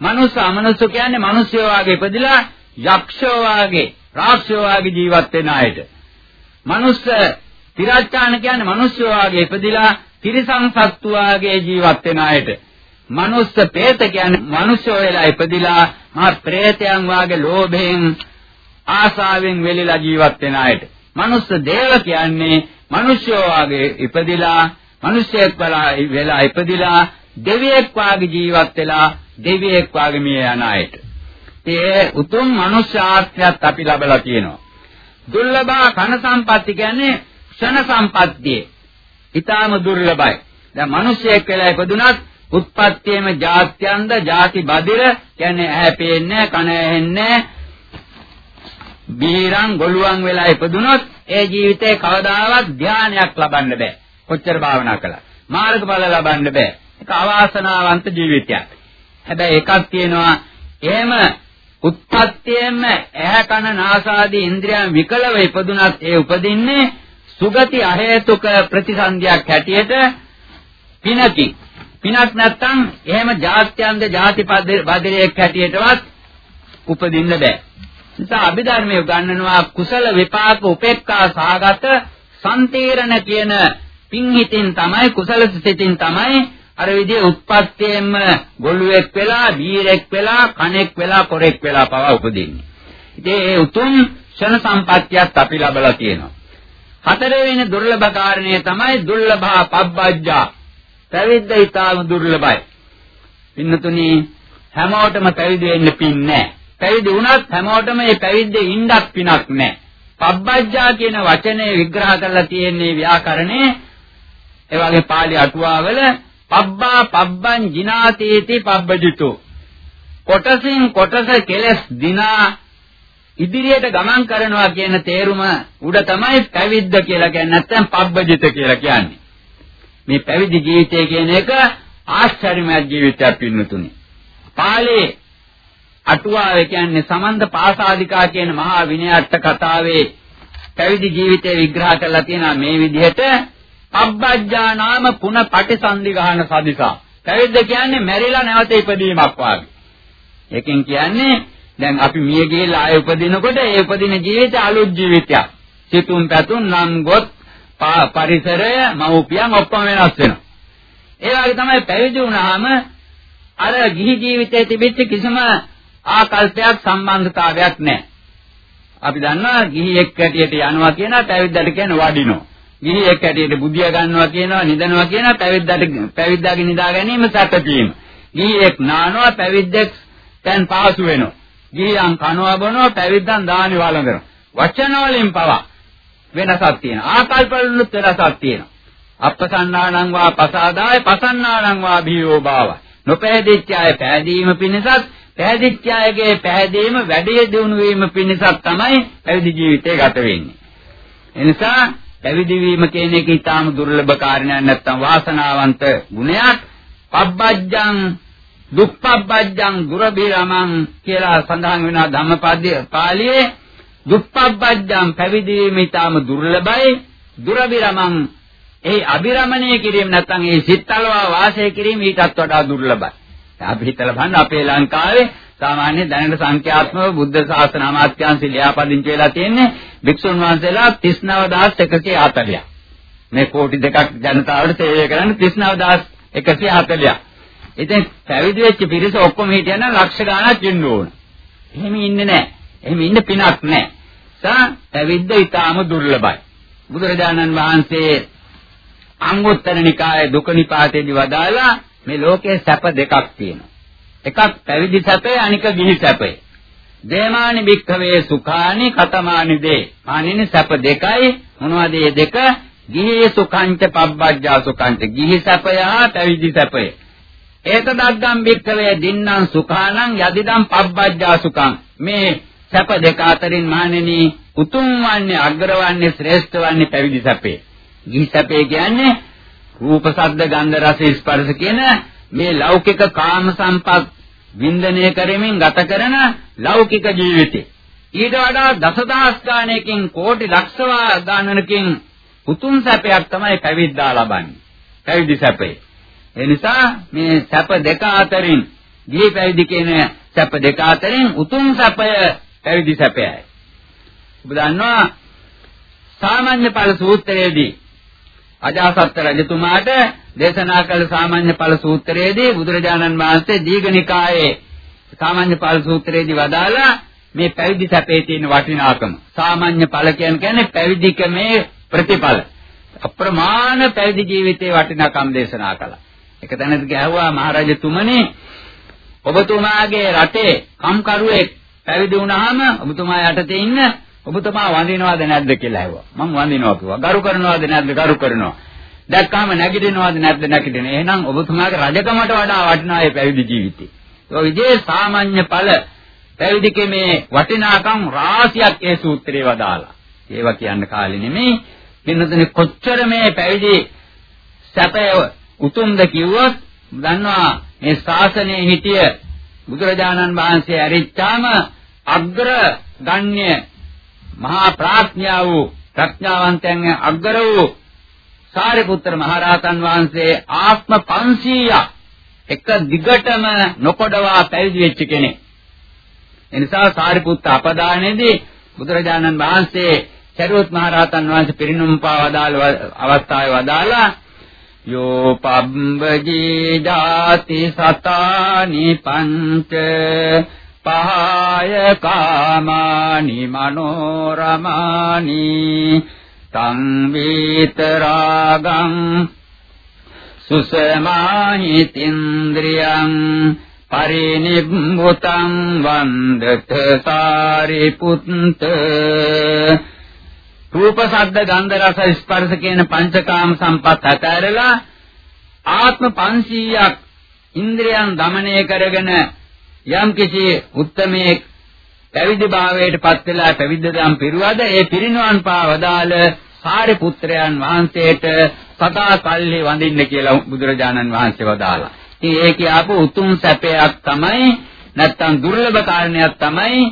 මනුස්ස අමනුස්ස කියන්නේ මිනිස්සු වාගේ ඉපදිලා යක්ෂෝ වාගේ, රාක්ෂෝ වාගේ ජීවත් වෙන අයට. මනුස්ස තිරච්ඡාන කියන්නේ මිනිස්සු වාගේ ඉපදිලා තිරිසන් සත්තු වාගේ ජීවත් වෙන අයට. මනුස්ස പ്രേත කියන්නේ මිනිස්සු වෙලා ඉපදිලා මා പ്രേතයන් වාගේ ලෝභයෙන් ආසාවෙන් වෙලිලා ජීවත් වෙන අයට. මනුස්ස දේව කියන්නේ මිනිස්සු වාගේ ඉපදිලා මිනිසෙක් වෙලා ඉපදිලා දෙවියෙක් වාගේ ජීවත් වෙලා දෙවියෙක් වාගේ මිය යන අයට. ඒ උතුම් මනුෂ්‍ය ආත්මයක් අපි ලබලා තියෙනවා. දුර්ලභ කන සම්පatti කියන්නේ ක්ෂණ සම්පත්තිය. ඊටාම දුර්ලභයි. දැන් මිනිසෙක් වෙලා ඉපදුනත් උත්පත්තියේම ජාත්‍යන්ද ಜಾති බදිර කියන්නේ ඇහැ පේන්නේ කන ඇහෙන්නේ බීරන් ගොළුවන් වෙලා ඉපදුනොත් ඒ ජීවිතේ කවදාවත් ධානයක් ලබන්න බෑ. කොච්චර භාවනා කළා. මාර්ගඵල ලබන්න බෑ. ඒක අවාසනාවන්ත ජීවිතයක්. හැබැයි එකක් තියෙනවා එහෙම උත්පත්තියෙන්ම ඇහැ කන නාසාදී ඉන්ද්‍රියන් විකලව ඉපදුනත් ඒ උපදින්නේ සුගති අහේතුක ප්‍රතිසන්දියක් හැටියට පිනකි. පිනක් නැත්තම් එහෙම ජාත්‍යන්ත ಜಾති බදිරයක් හැටියටවත් උපදින්න බෑ. නිසා අභිධර්මයේ උගන්වනවා කුසල විපාක උපේක්ඛා සාගත සම්තීරණ කියන පින් හිතින් තමයි කුසල සිතින් තමයි අර විදිහේ උත්පත්තියෙන්ම ගොළුෙක් වෙලා, බීරෙක් වෙලා, කණෙක් වෙලා, පොරෙක් වෙලා පවා උපදින්නේ. ඉතින් ඒ උතුම් ක්ෂණ සම්පත්තියත් අපි ලබලා තියෙනවා. හතරවෙනි දුර්ලභ කාරණය තමයි දුර්ලභා පබ්බජ්ජා. පැවිද්ද ඊටාම දුර්ලභයි. පින්නතුනි හැමෝටම පැවිදි වෙන්න පින් නැහැ. පැවිදි වුණත් හැමෝටම මේ පැවිද්දේ ඉන්නක් පිනක් නැහැ. පබ්බජ්ජා කියන වචනේ විග්‍රහ කරලා තියෙන්නේ ව්‍යාකරණේ ඒ වගේ පාළි අටුවාවල පබ්බා පබ්බං ජිනාතේති පබ්බජිතු. කොටසින් කොටස කෙලස් දිනා ඉදිරියට ගමන් කරනවා කියන තේරුම උඩ තමයි පැවිද්ද කියලා කියන්නේ නැත්නම් පබ්බජිත කියලා කියන්නේ. මේ පැවිදි ජීවිතය කියන එක ආශ්චර්යමය ජීවිතයක් පින්නතුනි. පාළේ අටුවාවේ කියන්නේ සමන්ද පාසාදිකා කියන මහා විනයට්ට කතාවේ පැවිදි ජීවිතය විග්‍රහ කරලා තියෙනවා. මේ විදිහට අබ්බජ්ජා නාම පුන පටිසන්ධි ගහන සදිසා. පැවිද්ද කියන්නේ මැරිලා නැවත ඉපදීමක් වාගේ. ඒකෙන් කියන්නේ දැන් අපි මිය ගිහලා ආය උපදිනකොට ඒ උපදින ජීවිතය අලුත් ජීවිතයක්. සිතුම් පැතුම් නම් ගොත් පරිසරය මව්පියන් ඔක්කොම වෙනස් වෙනවා. ඒ වගේ තමයි පැවිදි වුණාම අර ගිහි ජීවිතයේ තිබිච්ච කිසිම ආකල්පයක් සම්බන්ධතාවයක් නැහැ. අපි දන්නවා ගිහි එක් කැටියට යනවා කියන පැවිද්දට කියන වඩිනෝ. ගිහි එක් ඇටියට බුදිය ගන්නවා කියනවා නිදනවා කියනවා පැවිද්දට පැවිද්දාගේ නිදා ගැනීම සැපකීම. ගිහි එක් නානවා පැවිද්දෙක් දැන් පාසු වෙනවා. ගිහියන් කනවා බොනවා පැවිද්දන් දානි වළඳනවා. වචන වලින් පවා වෙනසක් තියෙනවා. ආකල්ප වලින් වෙනසක් තියෙනවා. අපසන්නානං වා පසාදාය පසන්නානං වා භීවෝ භාව. නොපැහැදිච්ච අය පැහැදීම පිණිසත් පැහැදිච්ච අයගේ පැහැදීම වැඩි දියුණු වීම පිණිසත් තමයි පැවිදි ජීවිතය ගත වෙන්නේ. එනිසා පැවිදි වීම කියන එක ඊටාම දුර්ලභ කාරණයක් නැත්තම් වාසනාවන්ත ගුණයක්. පබ්බජ්ජං දුප්පබ්බජ්ජං දුරබිරමං කියලා සඳහන් වෙනවා ධම්මපදයේ පාළියේ. දුප්පබ්බජ්ජං පැවිදි වීම ඊටාම දුර්ලභයි. දුරබිරමං ඒ අබිරමණය කිරීම නැත්නම් ඒ සිත්තලවා වාසය කිරීම ඊටත් වඩා දුර්ලභයි. අපි හිතලා බලන්න අපේ ලංකාවේ සාමාන්‍ය දැනට සංඛ්‍යාත්මක බුද්ධ ශාසන අමාත්‍යාංශ ලියාපදිංචි වෙලා තියෙන්නේ භික්ෂුන් වහන්සේලා 39140ක්. මේ කෝටි දෙකක් ජනතාවට සේවය කරන්න 39140ක්. ඉතින් පැවිදි වෙච්ච පිරිස ඔක්කොම හිටියනම් ලක්ෂ ගාණක් ඉන්න ඕන. එහෙම ඉන්නේ නැහැ. එහෙම ඉන්න පිනක් නැහැ. සා පැවිද්ද ඊටාම දුර්ලභයි. බුදුරජාණන් වහන්සේ අංගුත්තර නිකායේ දුක නිපාතේදී වදාලා මේ ලෝකයේ සැප දෙකක් තියෙනවා. එකක් පැවිදි සැපේ අනික ගිහි සැපේ. දේමානි භික්ඛවේ සුඛානි කතමානි දේ. මානිනි සැප දෙකයි මොනවද මේ දෙක? ගිහි සුඛංච පබ්බජ්ජා සුඛංච ගිහි සැපය හා පැවිදි සැපය. ඒතදග්ගම් භික්ඛවේ දින්නම් සුඛානං යදිදම් පබ්බජ්ජා සුඛං. මේ සැප දෙක අතරින් මානෙනි උතුම් වන්නේ අග්‍රවන්නේ ශ්‍රේෂ්ඨ වන්නේ පැවිදි සැපේ. ගිහි සැපේ කියන්නේ රූප ශබ්ද ගන්ධ රස ස්පර්ශ කියන මේ ලෞකික කාම සම්පත් වින්දනය කරමින් ගත කරන ලෞකික ජීවිතේ. ඊට වඩා දසදහස් ගාණයකින් කෝටි ලක්ෂ ගාණනකින් උතුම් සැපයක් තමයි පැවිද්දා ලබන්නේ. පැවිදි සැපේ. ඒ නිසා මේ සැප දෙක අතරින් ගිහි පැවිදි කියන සැප දෙක අතරින් උතුම් සැපය පැවිදි සැපයයි. ඔබ දන්නවා සාමාන්‍ය ඵල සූත්‍රයේදී අජාසත් රජතුමාට දේශනා කළ සාමාන්‍ය ඵල සූත්‍රයේදී බුදුරජාණන් වහන්සේ දීඝනිකායේ සාමාන්‍ය ඵල සූත්‍රයේදී වදාලා මේ පැවිදි සැපේ තියෙන වටිනාකම සාමාන්‍ය ඵල කියන්නේ පැවිදිකමේ ප්‍රතිඵල අප්‍රමාණ පැවිදි ජීවිතයේ වටිනාකම් දේශනා කළා. එක තැනක ගැහුවා මහරජතුමනි ඔබතුමාගේ රටේ කම්කරුවෙක් පැවිදි වුණාම ඔබතුමා යටතේ ඉන්න ඔබතුමා වඳිනවද නැද්ද කියලා ඇහුවා. මං වඳිනවා කිව්වා. ගරු කරනවද නැද්ද? ගරු කරනවා. දැක්කාම නැගිටිනවද නැද්ද? නැගිටින. එහෙනම් ඔබතුමාගේ රජකමට වඩා වටිනා ඒ පැවිදි ජීවිතේ. ඒ විදිහේ සාමාන්‍ය ඵල පැවිදිකමේ වටිනාකම් රාශියක් ඒ සූත්‍රේ වදාලා. ඒවා කියන්න කාලේ නෙමෙයි. පින්නතනේ කොච්චර මේ පැවිදි සැපය උතුම්ද කිව්වොත් දන්නවා මේ ශාසනයේ හිටිය බුදුරජාණන් වහන්සේ ඇරිච්චාම අග්‍ර ගණ්‍ය මහා ප්‍රඥා වූ ප්‍රඥාවන්තයන් අග්‍ර වූ සාරිපුත්‍ර මහරහතන් වහන්සේ ආත්ම 500ක් එක දිගටම නොකොඩවා පැවිදි වෙච්ච කෙනෙක්. එනිසා සාරිපුත්ත අපදානයේදී බුදුරජාණන් වහන්සේ චරියොත් මහරහතන් වහන්සේ පිරිනුම් පාවදාල අවස්ථාවේ වදාලා යෝ පබ්බජී ජාති සතානි පංච පහය කාමානි මනෝරමානි තං වේතරාගං සුසමාහිතින්ද්‍රියං පරිනිබ්බුතං වන්දත සාරිපුත්ත රූප ශබ්ද ගන්ධ රස ස්පර්ශ කියන පංචකාම සම්පත් අතහැරලා ආත්ම 500ක් ඉන්ද්‍රයන් দমনය කරගෙන යම් කිසි උත්මයේ පැවිදි භාවයට පත් වෙලා පැවිද්දදම් පිරුවද ඒ පිරිනුවන් පාවදාල සාරිපුත්‍රයන් වහන්සේට සදා කල්හි වඳින්න කියලා බුදුරජාණන් වහන්සේ වදාලා. ඉතින් ඒ කියපු උතුම් සැපයක් තමයි නැත්තම් දුර්ලභ කාරණයක් තමයි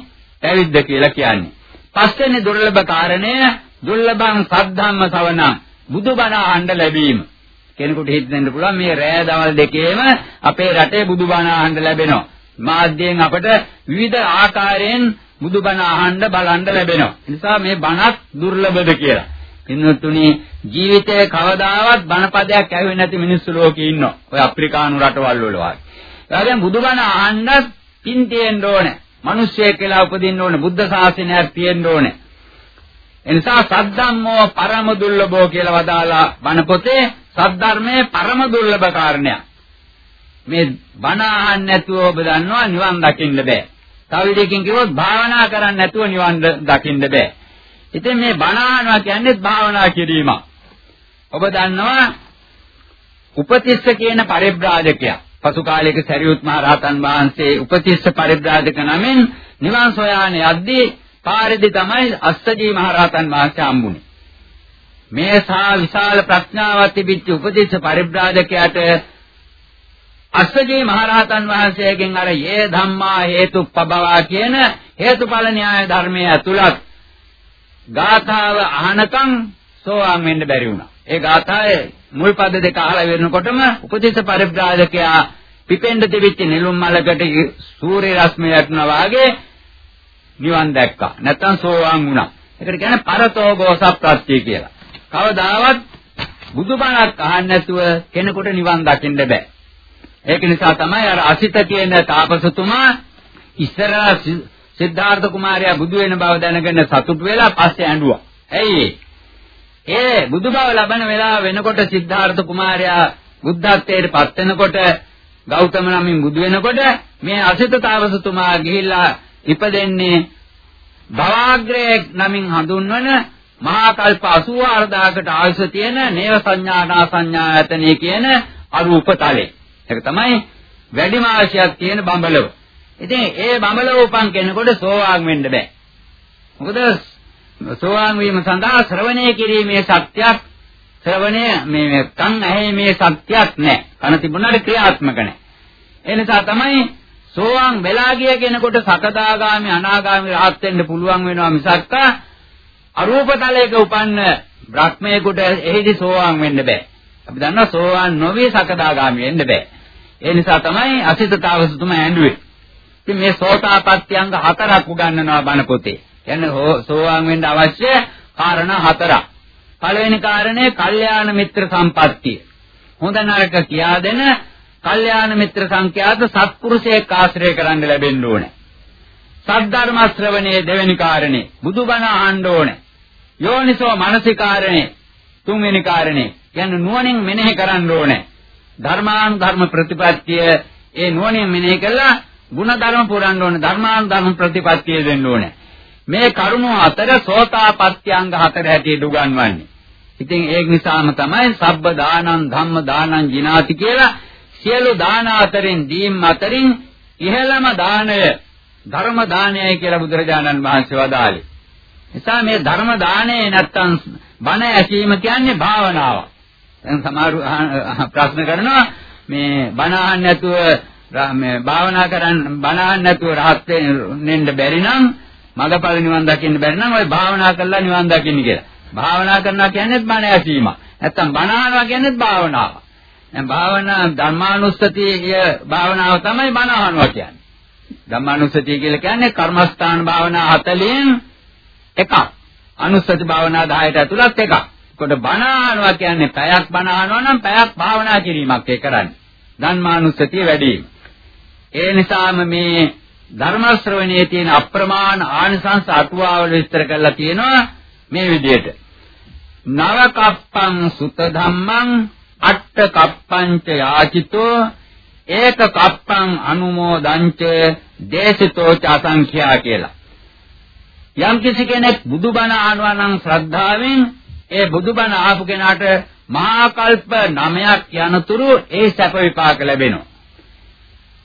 පැවිද්ද කියලා කියන්නේ. පස්වෙනි දුර්ලභ කාරණය දුර්ලභං සද්ධම්ම සවණං බුදුබණ අහන්න ලැබීම. කෙනෙකුට හිතෙන්න පුළුවන් මේ රෑ දවල් දෙකේම අපේ රටේ බුදුබණ අහන්න ලැබෙනවා. මාධ්‍යයෙන් අපට විවිධ ආකාරයෙන් බුදුබණ අහන්න බලන්න ලැබෙනවා. ඒ නිසා මේ බණක් දුර්ලභද කියලා. පින්වත්තුනි ජීවිතේ කවදාවත් බණපදයක් ඇහුවේ නැති මිනිස්සු ලෝකේ ඉන්නවා. ඔය අප්‍රිකානු රටවල් වල වගේ. ඒ වගේම බුදුබණ අහන්න පින් තියෙන්න ඕනේ. මිනිස්සෙක් කියලා උපදින්න ඕනේ. බුද්ධ ශාසනයක් තියෙන්න ඕනේ. එනිසා සද්ධම්මෝ පරම දුර්ලභෝ කියලා වදාලා බණ පොතේ සද්ධර්මයේ පරම දුර්ලභ කාරණයක්. මේ බණ අහන්න නැතුව ඔබ දන්නවා නිවන් දකින්න බෑ. තව විදිහකින් කිව්වොත් භාවනා කරන්න නැතුව නිවන් දකින්න බෑ. ඉතින් මේ බණ අහනවා කියන්නේ භාවනා කිරීමක්. ඔබ දන්නවා උපතිස්ස කියන පරිබ්‍රාජකයා. පසු කාලයක සරියුත් මහ රහතන් වහන්සේ උපතිස්ස පරිබ්‍රාජක නමින් නිවන් සොයාන යද්දී පාරේදී තමයි අස්සජී මහ රහතන් වහන්සේ හම්බුනේ. මේ සා විශාල ප්‍රඥාවක් තිබිච්ච උපතිස්ස පරිබ්‍රාජකයාට අස්සජී මහරහතන් වහන්සේගෙන් අර යේ ධම්මා හේතුප්පබවා කියන හේතුඵල න්‍යාය ධර්මයේ ඇතුළත් ගාථාව අහනකම් සෝවාන් වෙන්න බැරි වුණා. ඒ ගාථාවේ මුල් පද දෙක අහලා වෙනකොටම උපදේශ පරිබ්‍රාජකයා පිපෙන්න දෙවිච්ච නෙළුම් මලකට සූර්ය රශ්මිය යටනවා වාගේ නිවන් දැක්කා. නැත්තම් සෝවාන් වුණා. ඒකට කියන්නේ පරතෝගෝසප්‍රත්‍ය කියලා. කවදාවත් බුදුබණක් අහන්න නැතුව කෙනෙකුට නිවන් දකින්න බෑ. ඒක නිසා තමයි අර අසිත කියන තාපසතුමා ඉස්සරහා සිද්ධාර්ථ කුමාරයා බුදු වෙන බව දැනගෙන සතුටු වෙලා පස්සේ ඇඬුවා. ඇයි ඒ බුදුබව ලබන වෙලාව වෙනකොට සිද්ධාර්ථ කුමාරයා බුද්ධත්වයට පත් වෙනකොට ගෞතම නමින් බුදු වෙනකොට මේ අසිතතාවසතුමා ගිහිල්ලා ඉපදෙන්නේ භවග්‍රේ නමින් හඳුන්වන මහා කල්ප 84000කට ආයුෂ තියෙන නේව සංඥානා සංඥායතනෙ කියන අරූප තලේ. ඒක තමයි වැඩිම ආශයක් තියෙන බඹලව. ඉතින් ඒ බඹලව උපන් කෙනෙකුට සෝවාන් වෙන්න බෑ. මොකද සෝවාන් වීම සඳහා ශ්‍රවණය කිරීමේ ශක්තියක් ශ්‍රවණය මේ කන් ඇහිීමේ ශක්තියක් නැහැ. කන තිබුණාට ක්‍රියාත්මක නැහැ. ඒ නිසා තමයි සෝවාන් වෙලා ගිය කෙනෙකුට සකදාගාමි අනාගාමි රහත් වෙන්න පුළුවන් වෙනවා මිසක් අරූපතලයක උපන්න බ්‍රහ්මයෙකුට එහිදී සෝවාන් වෙන්න බෑ. අපි දන්නවා සෝවාන් නොවි සකදාගාමි වෙන්න බෑ. ඒ නිසා තමයි අසිතතාව සුතුම ඇඬුවේ. ඉතින් මේ සෝතාපට්ඨ්‍යංග හතරක් උගන්වනවා බණ පොතේ. කියන්නේ සෝවාන් වෙන්න අවශ්‍ය කාරණා හතරක්. පළවෙනි කාරණේ කල්යාණ මිත්‍ර සම්පත්තිය. හොඳ නරක කියා දෙන කල්යාණ මිත්‍ර සංඛ්‍යාත සත්පුරුෂයෙක් ආශ්‍රය කරන්න ලැබෙන්න ඕනේ. සද්ධර්ම ශ්‍රවණයේ දෙවෙනි කාරණේ බුදුබණ අහන්න ඕනේ. යෝනිසෝ මානසිකාරණේ තුන්වෙනි කාරණේ කියන්නේ නුවණින් මෙනෙහි කරන්න ඕනේ. ධර්මාන් ධර්ම ප්‍රතිපත්තිය ඒ නුවණින් මෙනෙහි කළා ಗುಣ ධර්ම පුරන්න ඕනේ. ධර්මාන් ධර්ම ප්‍රතිපත්තිය දෙන්න ඕනේ. මේ කරුණු අතර සෝතාපට්ඨ්‍යංග හතර හැටියට උගන්වන්නේ. ඉතින් ඒක නිසාම තමයි සබ්බ දානං ධම්ම දානං ජිනාති කියලා සියලු දාන අතරින් දීම් අතරින් ඉහළම දාණය ධර්ම දානයයි කියලා බුදුරජාණන් වහන්සේ වදාළේ. නිසා මේ ධර්ම දාණය නැත්තම් බණ ඇසීම කියන්නේ භාවනාවක්. දැන් සමහර ප්‍රශ්න කරනවා මේ බණ අහන්න නැතුව මේ භාවනා කරන්න බණ අහන්න නැතුව රහත් වෙන්න බැරි නම් මගපල නිවන් දකින්න බැරි නම් ඔය භාවනා කරලා නිවන් දකින්න කියලා. භාවනා කරනවා කියන්නේත් බණ ඇසීම. නැත්තම් බණ අහනවා කියන්නේත් භාවනාව. දැන් භාවනා ධර්මානුස්සතිය භාවනාව තමයි බණ අහනවා කියන්නේ. ධම්මානුස්සතිය කියලා කියන්නේ කර්මස්ථාන භාවනා 40න් එකක්. අනුස්සති භාවනා 10ට ඇතුළත් එකක්. කොට බණ අහනවා කියන්නේ පැයක් බණ අහනවා නම් පැයක් භාවනා කිරීමක් ඒ කරන්නේ. ධම්මානුස්සතිය වැඩි වීම. ඒ නිසාම මේ ධර්ම ශ්‍රවණයේ තියෙන අප්‍රමාණ ආනිසංස අටුවාවල විස්තර කරලා තියෙනවා මේ විදිහට. නව කප්පං සුත ධම්මං අට්ඨ කප්පංච යාචිතෝ ඒක කප්පං අනුමෝදංච දේශිතෝ ච අසංඛ්‍යා කියලා. යම් කිසි කෙනෙක් බුදුබණ අහනවා නම් ශ්‍රද්ධාවෙන් ඒ බුදුබණ ආපු කෙනාට මහා කල්ප 9ක් යනතුරු ඒ සැප විපාක ලැබෙනවා.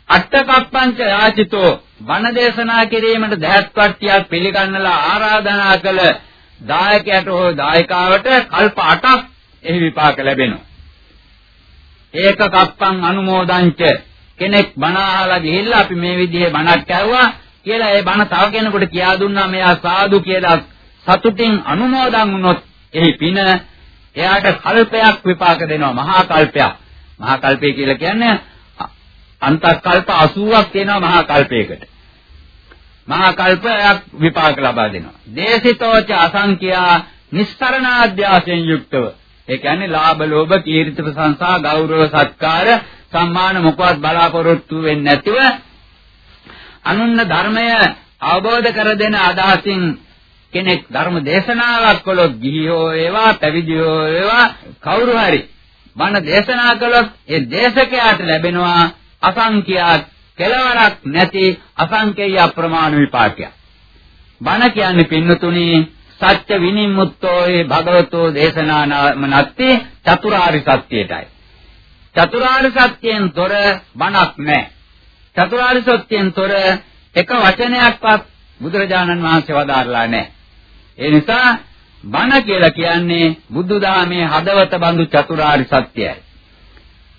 අට්ඨකප්පංච යාචිතෝ බණ දේශනා කිරීමට දහත් කට්ටියක් පිළිගන්නලා ආරාධනා කළ දායකයට හෝ දායකාවට කල්ප 8ක් එහි විපාක ලැබෙනවා. ඒක කප්පං අනුමෝදංච කෙනෙක් බණ අහලා ගිහිල්ලා අපි මේ විදිහේ බණක් ඇහුවා කියලා ඒ බණ තව කෙනෙකුට කියා දුන්නා මෙයා සාදු කියලා සතුටින් අනුමෝදන් වුණොත් එහි පින එයාට කල්පයක් විපාක දෙනවා මහා කල්පයක්. මහා කල්පය කියලා කියන්නේ අන්තකල්ප 80ක් තියෙනවා මහා කල්පයකට. මහා කල්පයක් විපාක ලබා දෙනවා. දේශිතෝච අසංඛ්‍යා නිස්තරණාධ්‍යාසයෙන් යුක්තව. ඒ කියන්නේ ලාභ ලෝභ කීර්ති ප්‍රශංසා ගෞරව සත්කාර සම්මාන මොකවත් බලාපොරොත්තු වෙන්නේ නැතිව අනුන්න ධර්මය අවබෝධ කර දෙන අදහසින් කෙනෙක් ධර්ම දේශනාවක් කළොත් ගිහියෝ ඒවා පැවිදියෝ ඒවා කවුරු හරි බණ දේශනා කළොත් ඒ දේශකයාට ලැබෙනවා අසංඛ්‍යාත කෙලවරක් නැති අසංකේය අප්‍රමාණ විපාකයක්. බණ කියන්නේ පින්නතුණි සත්‍ය විනිමුත්තෝ ඒ භගවතෝ දේශනාම නැත්තේ චතුරාරි සත්‍යයටයි. චතුරාර්ය සත්‍යයෙන් තොර බණක් නැහැ. චතුරාර්ය සත්‍යයෙන් තොර එක වචනයක්වත් බුදුරජාණන් වහන්සේ වදාරලා නැහැ. ඒ නිසා බණ කියලා කියන්නේ බුදුදහමේ හදවත බඳු චතුරාර්ය සත්‍යයයි.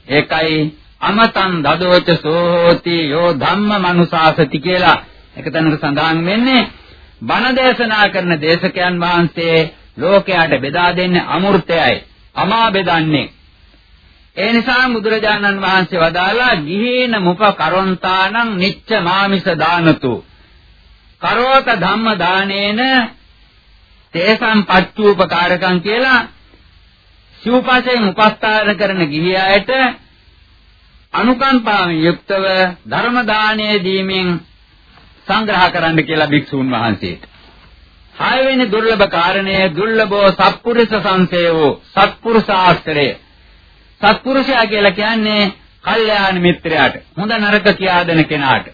ඒකයි අමතං දදෝච සෝහෝති යෝ ධම්ම මනුසාසති කියලා එක තැනක සඳහන් වෙන්නේ. බණ දේශනා කරන දේශකයන් වහන්සේ ලෝකයට බෙදා දෙන්නේ අමෘතයයි. අමා බෙදන්නේ. ඒ නිසා බුදුරජාණන් වහන්සේ වදාලා ගිහේන මුප කරොන්තානං නිච්ච මාමිස දානතු. කරෝත ධම්ම දානේන තේසම් පච්චූපකාරකම් කියලා සිව්පසයෙන් උපස්ථාන කරන ගිහියායට අනුකම්පාවෙන් යුක්තව ධර්ම දානය දීමෙන් සංග්‍රහ කරන්න කියලා භික්ෂූන් වහන්සේට හයවෙනි දුර්ලභ කාරණය දුර්ලභෝ සත්පුරුෂ සංසේවෝ සත්පුරුෂ ආශ්‍රය. සත්පුරුෂයා කියලා කියන්නේ කල්යාණ මිත්‍රයාට හොඳ නරක කියා දෙන කෙනාට.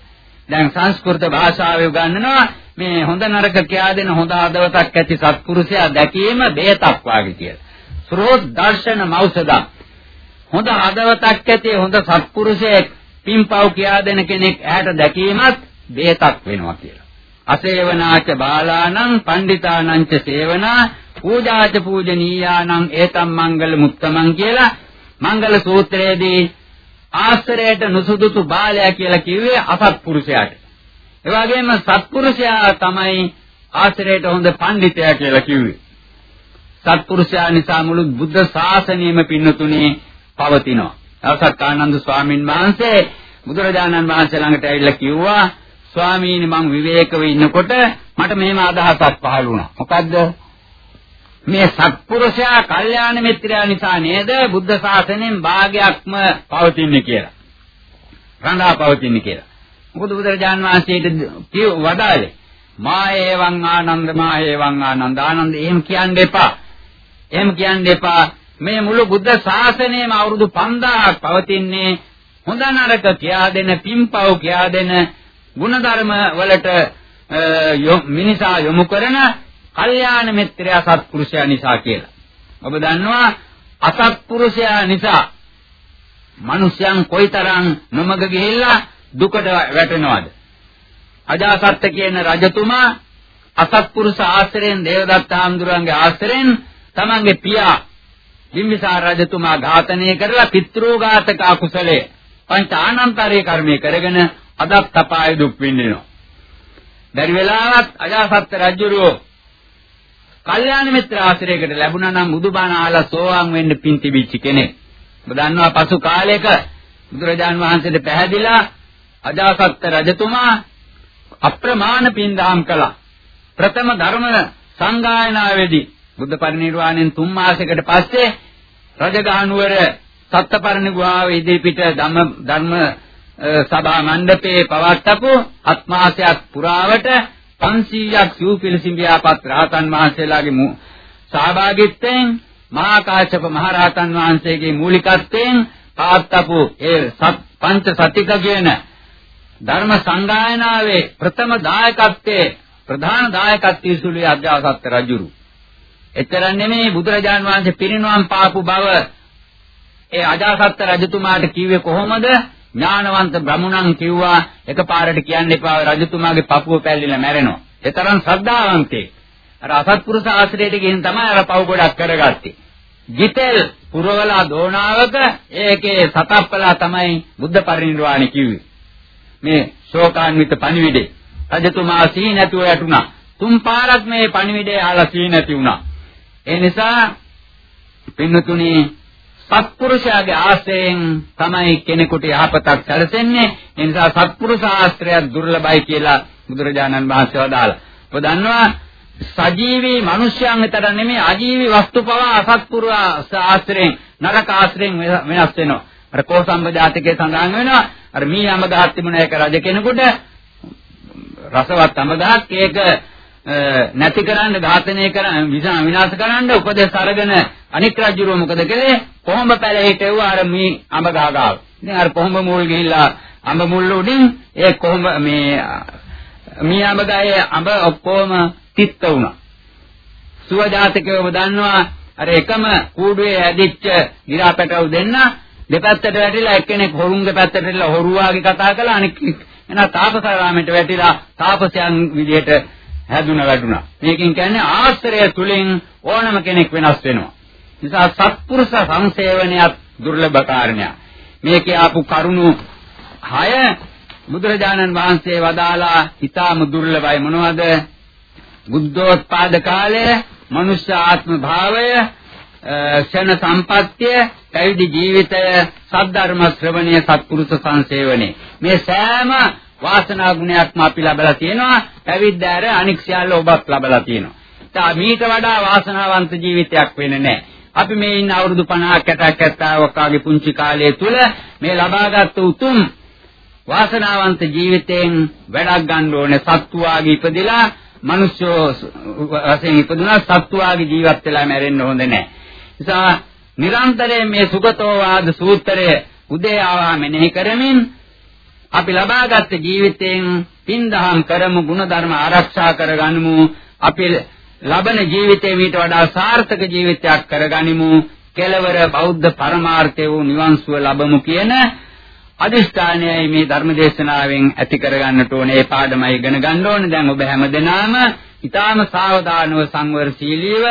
දැන් සංස්කෘත භාෂාවේ උගන්වනවා මේ හොඳ නරක කියා දෙන හොඳ හදවතක් ඇති සත්පුරුෂයා දැකීම බේතක් වාගේ කියලා. සරෝත් දර්ශන මෞසදා හොඳ හදවතක් ඇති හොඳ සත්පුරුෂයෙක් පින්පව් කියා දෙන කෙනෙක් ඇහැට දැකීමත් බේතක් වෙනවා කියලා. අසේවනාච බාලානං පණ්ඩිතානං ච සේවනා පූජාච පූජනීයානං ඒතම් මංගල මුත්තමන් කියලා මංගල සූත්‍රයේදී ආශ්‍රයයට නුසුදුසු බාලයා කියලා කිව්වේ අසත්පුරුෂයාට. ඒ වගේම සත්පුරුෂයා තමයි ආශ්‍රයයට හොඳ පඬිතයා කියලා කිව්වේ. සත්පුරුෂයා නිසා මුළු බුද්ධ ශාසනයම පින්නතුනේ පවතිනවා. අවසත්කානන්ද ස්වාමින් වහන්සේ බුදුරජාණන් වහන්සේ ළඟට ඇවිල්ලා කිව්වා ස්වාමීනි මං විවේකව ඉන්නකොට මට මෙහෙම අදහසක් පහළ වුණා. මොකද්ද? මේ සත්පුරුෂයා කල්යාණ මිත්‍රයා නිසා නේද බුද්ධ ශාසනයෙන් භාගයක්ම පවතින්නේ කියලා. රඳා පවතින්නේ කියලා. මොකද බුදුරජාන් වහන්සේට කිව් වදාලේ මා ඒවං ආනන්ද මා ඒවං ආනන්ද ආනන්ද එහෙම කියන්න එපා. එහෙම කියන්න එපා. මේ මුළු බුද්ධ ශාසනයම අවුරුදු 5000ක් පවතින්නේ හොඳ නරක කියා දෙන පින්පව් කියා දෙන ಗುಣධර්ම වලට මිනිසා යොමු කරන කල්යාණ මිත්‍රයා සත්පුරුෂයා නිසා කියලා. ඔබ දන්නවා අසත්පුරුෂයා නිසා මිනිසයන් කොයිතරම් නොමග ගිහිල්ලා දුකට වැටෙනවද? අජාසත්ත කියන රජතුමා අසත්පුරුෂ ආශ්‍රයෙන් දේවදත්ත හාමුදුරන්ගේ ආශ්‍රයෙන් තමන්ගේ පියා බිම්බිසාර රජතුමා ඝාතනය කරලා පිත්‍රෝඝාතක අකුසලයේ පංච ආනන්තරේ කර්මය කරගෙන අදත් තපාය දුක් විඳිනවා. බැරි වෙලාවත් අජාසත් රජුරෝ කල්යාණ මිත්‍ර ආශ්‍රයයකට ලැබුණා නම් බුදුබණ අහලා සෝවාන් වෙන්න පින් තිබිච්ච කෙනෙක්. ඔබ දන්නවා පසු කාලයක බුදුරජාන් වහන්සේට පැහැදිලා අජාසත් රජතුමා අප්‍රමාණ පින් දහම් කළා. ප්‍රථම ධර්ම සංගායනාවේදී බුද්ධ පරිනිර්වාණයෙන් තුන් මාසයකට පස්සේ රජගහනුවර සත්තරපරණ ගුහාවේ ඉදිරිපිට ධම්ම ධර්ම සභා මණ්ඩපයේ පවත්වපු අත්මාසයක් පුරාවට 500ක් සිව් පිළිසිඹියාපත් රහතන් වහන්සේලාගේ සහභාගීත්වයෙන් මහා කාශ්‍යප මහ රහතන් වහන්සේගේ මූලිකත්වයෙන් පවත්වපු ඒ පංච සතික කියන ධර්ම සංගායනාවේ ප්‍රථම දායකත්වයේ ප්‍රධාන දායකත්වයේ සුළුයි අධ්‍යාසත් රජුරු. එතර නෙමෙයි බුදුරජාන් වහන්සේ පිරිනුවම් පාපු බව ඒ අජාසත් රජතුමාට කිව්වේ කොහොමද? ඥානවන්ත බ්‍රහ්මණන් කිව්වා එකපාරට කියන්න එපා රජතුමාගේ පපුව පැල්ලිලා මැරෙනවා. ඒ තරම් ශ්‍රද්ධාවන්තේ. අර අසත්පුරුෂ ආශ්‍රයයට ගිහින් තමයි අර පව් ගොඩක් කරගත්තේ. ගිතෙල් පුරවලා දෝනාවක ඒකේ සතප්පලා තමයි බුද්ධ පරිනිර්වාණය කිව්වේ. මේ ශෝකාන්විත පණිවිඩේ රජතුමා සී නැතුව යටුණා. තුන් පාරක් මේ පණිවිඩේ අහලා සී නැති වුණා. ඒ නිසා පින්නතුණී සත්පුරුෂයාගේ ආශ්‍රයෙන් තමයි කෙනෙකුට යහපතක් සැලසෙන්නේ. ඒ නිසා සත්පුරුෂ ආශ්‍රය දුර්ලභයි කියලා බුදුරජාණන් වහන්සේ වදාළා. ඔබ දන්නවා සජීවී මිනිස්යන් විතර නෙමෙයි අජීවී වස්තු පවා අසත්පුරුෂ ආශ්‍රයෙන් නරක ආශ්‍රයෙන් වෙනස් වෙනවා. අර කෝසම්බ ජාතකයේ සඳහන් වෙනවා. අර මී යම ගහක් තිබුණ එක රජ කෙනෙකුට රසවත් අඹ ගහක් ඒක නැති කරන්න ඝාතනය කරන්න විනාශ කරන්න උපදෙස් අරගෙන අනික් රජුරෝ මොකද කළේ කොහොඹ පැලේ හිටෙව්වා අර මේ අඹ ගහ ගාව. ඉතින් අර කොහොඹ මුල් ගිහිල්ලා අඹ මුල් උඩින් ඒ කොහොඹ මේ මේ අඹ ගහේ අඹ ඔක්කොම තිත්ත වුණා. සුවජාතකයව දන්නවා අර එකම කූඩුවේ ඇදිච්ච ගිරාපැටව දෙන්න දෙපැත්තට වැටිලා එක්කෙනෙක් හොරුන්ගේ පැත්තට වැටිලා හොරුවාගේ කතා කළා අනික එන තාපසාරාමයට වැටිලා තාපසයන් විදිහට හැදුන වැඩුණා. මේකෙන් කියන්නේ ආශ්‍රය තුලින් ඕනම කෙනෙක් වෙනස් වෙනවා. නිසා සත්පුරුෂ සංසේවනයත් දුර්ලභ කාරණයක්. මේකේ ආපු කරුණු 6 බුදුරජාණන් වහන්සේ වදාලා ඊටාම දුර්ලභයි මොනවද? බුද්ධෝත්පාද කාලයේ මනුෂ්‍ය ආත්ම භාවය ක්ෂණ සම්පත්තිය පැවිදි ජීවිතය සද්ධර්ම ශ්‍රවණය සත්පුරුෂ සංසේවනේ මේ සෑම වාසනා ගුණයක්ම අපි ලබලා තියෙනවා පැවිද්ද ඇර අනික් සියල්ල ඔබත් ලබලා තියෙනවා. තා මීට වඩා වාසනාවන්ත ජීවිතයක් වෙන්නේ නැහැ. අපි මේ ඉන්න අවුරුදු 50ක් 60ක් 70ක් වගේ පුංචි කාලය තුල මේ ලබාගත් උතුම් වාසනාවන්ත ජීවිතයෙන් වැඩක් ගන්න ඕනේ සත්තු වාගේ ඉපදිලා මිනිස්සෝ වශයෙන් ඉපදුනා සත්වාගේ ජීවත් වෙලා මැරෙන්න හොඳ නැහැ. නිසා නිරන්තරයෙන් මේ සුගතෝ වාද සූත්‍රය උදේ ආවා මෙනෙහි කරමින් අපි ලබාගත් ජීවිතයෙන් පින්දහම් කරමු ಗುಣධර්ම ආරක්ෂා කරගනිමු. අපි ලබන ජීවිතේ මීට වඩා සාර්ථක ජීවිතයක් කරගනිමු. කෙලවර බෞද්ධ පරමාර්ථය වූ නිවන් සුව ලබමු කියන අදිෂ්ඨානයයි මේ ධර්ම දේශනාවෙන් ඇති කරගන්නට ඕනේ. ඒ පාඩමයි ඉගෙන ගන්න ඕනේ. දැන් ඔබ හැමදෙනාම ඊටාම සාවධානව සංවරශීලීව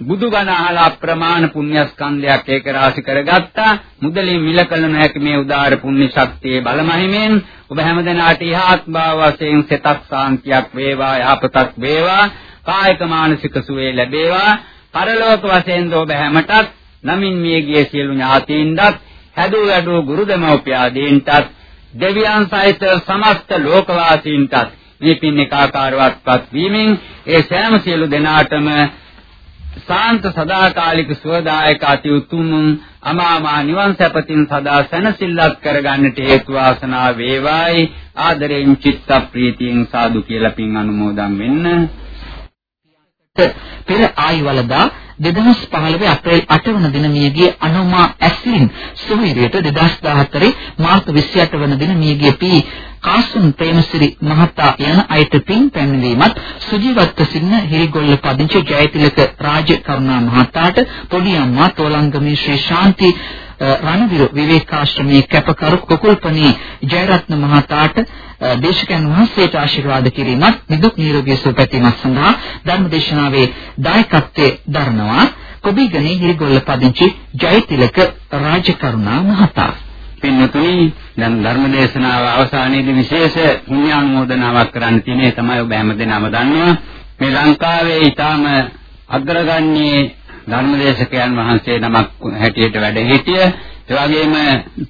බුදුගණ අහලා අප්‍රමාණ පුණ්‍යස්කන්ධයක් ඒක රාශි කරගත්තා. මුදලින් මිල කළ නොහැකි මේ උදාාර පුණ්‍ය ශක්තියේ බලමහිමෙන් ඔබ හැමදෙනාට ඉහාත් භාව වශයෙන් සිතක් සාන්තියක් වේවා යහපතක් වේවා කායික මානසික සුවය ලැබේවා. පරලෝක වශයෙන් ඔබ හැමටත් නමින් මියගිය සියලු ඥාතීන්ටත් හැදූ වැඩූ ගුරු දෙමව්පියාදීන්ටත් දෙවියන් සහිත සමස්ත ලෝකවාසීන්ටත් මේ පින් එකාකාරවත්පත් වීමෙන් ඒ සෑම සියලු දෙනාටම සාන්ත සදාකාලික සුවදායක අති උතුම් අමාමා නිවන් සැපතින් සදා සැනසෙල්ලක් කරගන්නට හේතු වාසනා වේවායි. ආදරෙන් චිත්ත ප්‍රීතියෙන් සාදු කියලා පින් අනුමෝදන් වෙන්න. පෙර ආයිවලදා 2015 අප්‍රේල් 8 වන දින මියගිය අනෝමා ඇස්ලින් සොහොයුරියට 2014 මාර්තු 28 වන දින මියගිය පී කාසුන් ප්‍රේමසිරි මහතා යන අයට පින් පැමිණීමත් සුජීවත්ව සිටින හිරිගොල්ල පදිංචි ජයතිලක රාජකරුණා මහතාට පොඩි අම්මා තෝලංගමේ ශ්‍රී ශාන්ති රණවිරු විවේකාශ්‍රමයේ කැපකරු කුකුල්පනී ජයරත්න මහතාට දේශකයන් වහන්සේට ආශිර්වාද කිරීමත් නිදුක් නිරෝගී සුව පැතීමත් සඳහා ධර්මදේශනාවේ දායකත්වයේ දරනවා කොබිගනේ හිරිගොල්ල පදිංචි ජයතිලක රාජකරුණා මහතා. පින්නතුනි දැන් ධර්මදේශනාව අවසානයේදී විශේෂ පුණ්‍යානුමෝදනාවක් කරන්න තියෙනේ තමයි ඔබ හැමදෙනාම දන්නවා. මේ ලංකාවේ ඊටාම අග්‍රගණ්‍ය ධර්මදේශකයන් වහන්සේ නමක් හැටියට වැඩ සිටිය ඒ වගේම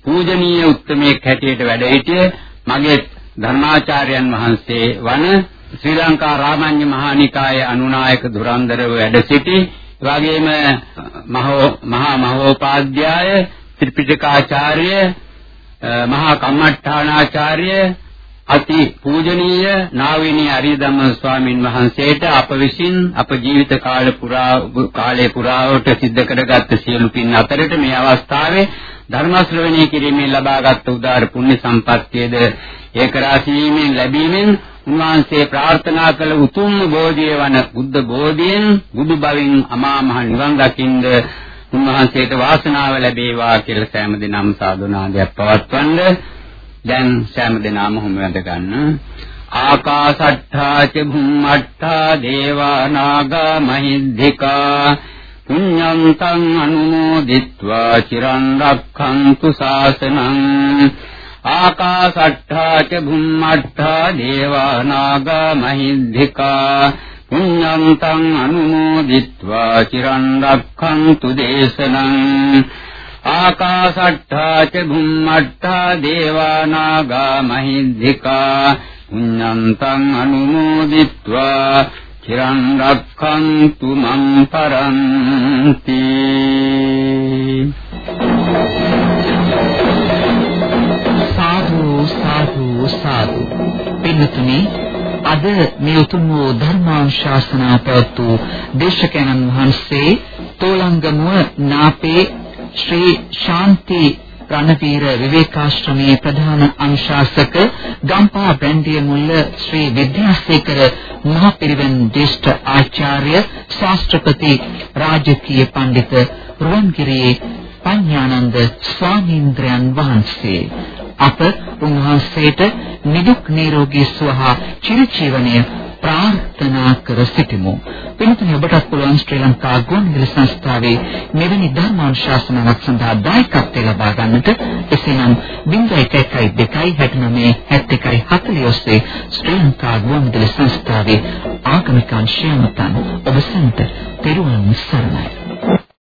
පූජනීය උත්මයෙක් හැටියට වැඩ සිටිය මගේ ධර්මාචාර්යයන් වහන්සේ වන ශ්‍රී ලංකා රාමඤ්ඤ මහානිකායේ අනුනායක ධුරන්දරව වැඩ සිටි. එවාගෙම මහා මහෝපාද්‍යය ත්‍රිපිටකාචාර්ය මහා කම්මඨානාචාර්ය අති පූජනීය නාවිනී අරියදම්ම ස්වාමින් වහන්සේට අප විසින් අප ජීවිත කාල පුරා කාලේ පුරාවට සිද්ධ කරගත් සියලු පින් අතරට මේ අවස්ථාවේ ධර්ම ශ්‍රවණය කිරීමෙන් ලබාගත් උදාර පුණ්‍ය සම්පත්තියද ඒක රාශීමෙන් ලැබීමෙන් උන්වහන්සේ ප්‍රාර්ථනා කළ උතුම් බෝධිය වන බුද්ධ බෝධියෙන් බුදු බවින් අමා මහ නිවන් දකින්ද උන්වහන්සේට වාසනාව ලැබේවා කියලා සෑම දිනම සාදුනාදයක් පවත්වන්න. දැන් සෑම දිනම හොම වැඳ ගන්න ආකාසට්ඨා ච භුම්මට්ඨා දේවා නාග මහිද්దికා පුඤ්ඤන්තං අනුමෝදිත්වා චිරන් රක්ඛන්තු සාසනං ආකාසට්ඨා ච භුම්මට්ඨා දේවා නාග මහිද්దికා පුඤ්ඤන්තං අනුමෝදිත්වා චිරන් රක්ඛන්තු දේශනං ආකාශට්ඨා ච භුම්මට්ඨා දේවා නාග මහිද්దికා පුඤ්ඤන්තං අනුමෝදිත්වා චිරන් රක්ඛන්තු මං පරන්ති සාදු සාදු සාදු පින්නතුනි අද මේ උතුම් වූ ධර්මාංශාසනා පැවැත් වූ දේශකයන්න් වහන්සේ තෝලංගමුව නාපේ ශ්‍රී ශාන්ති රණවීර විවේකාශ්‍රමයේ ප්‍රධාන අනුශාසක ගම්පා බැන්දිය මුල්ල ශ්‍රී විද්‍යාසේකර මහපිරිවෙන් ජේෂ්ඨ ආචාර්ය ශාස්ත්‍රපති රාජකීය පඬිත රුවන්ගිරියේ පඤ්ඤානන්ද ස්වාමීන්ද්‍රයන් වහන්සේ. අප උන්වහන්සේට නිදුක් නිරෝගී සුව හා චිරජීවනය ප්‍රාර්ථනා කර සිටිමු. පින්තුනි ඔබටත් පුළුවන් ශ්‍රී ලංකා ගුවන්විදුලි සංස්ථාවේ මෙවැනි ධර්මානුශාසනාවක් සඳහා දායකත්වය ලබා ගන්නට එසේනම් 0112 69 71 40 ඔස්සේ ශ්‍රී ලංකා ගුවන්විදුලි සංස්ථාවේ ආගමික අංශය මතන් ඔබ සැමට පෙරවන් සරණයි.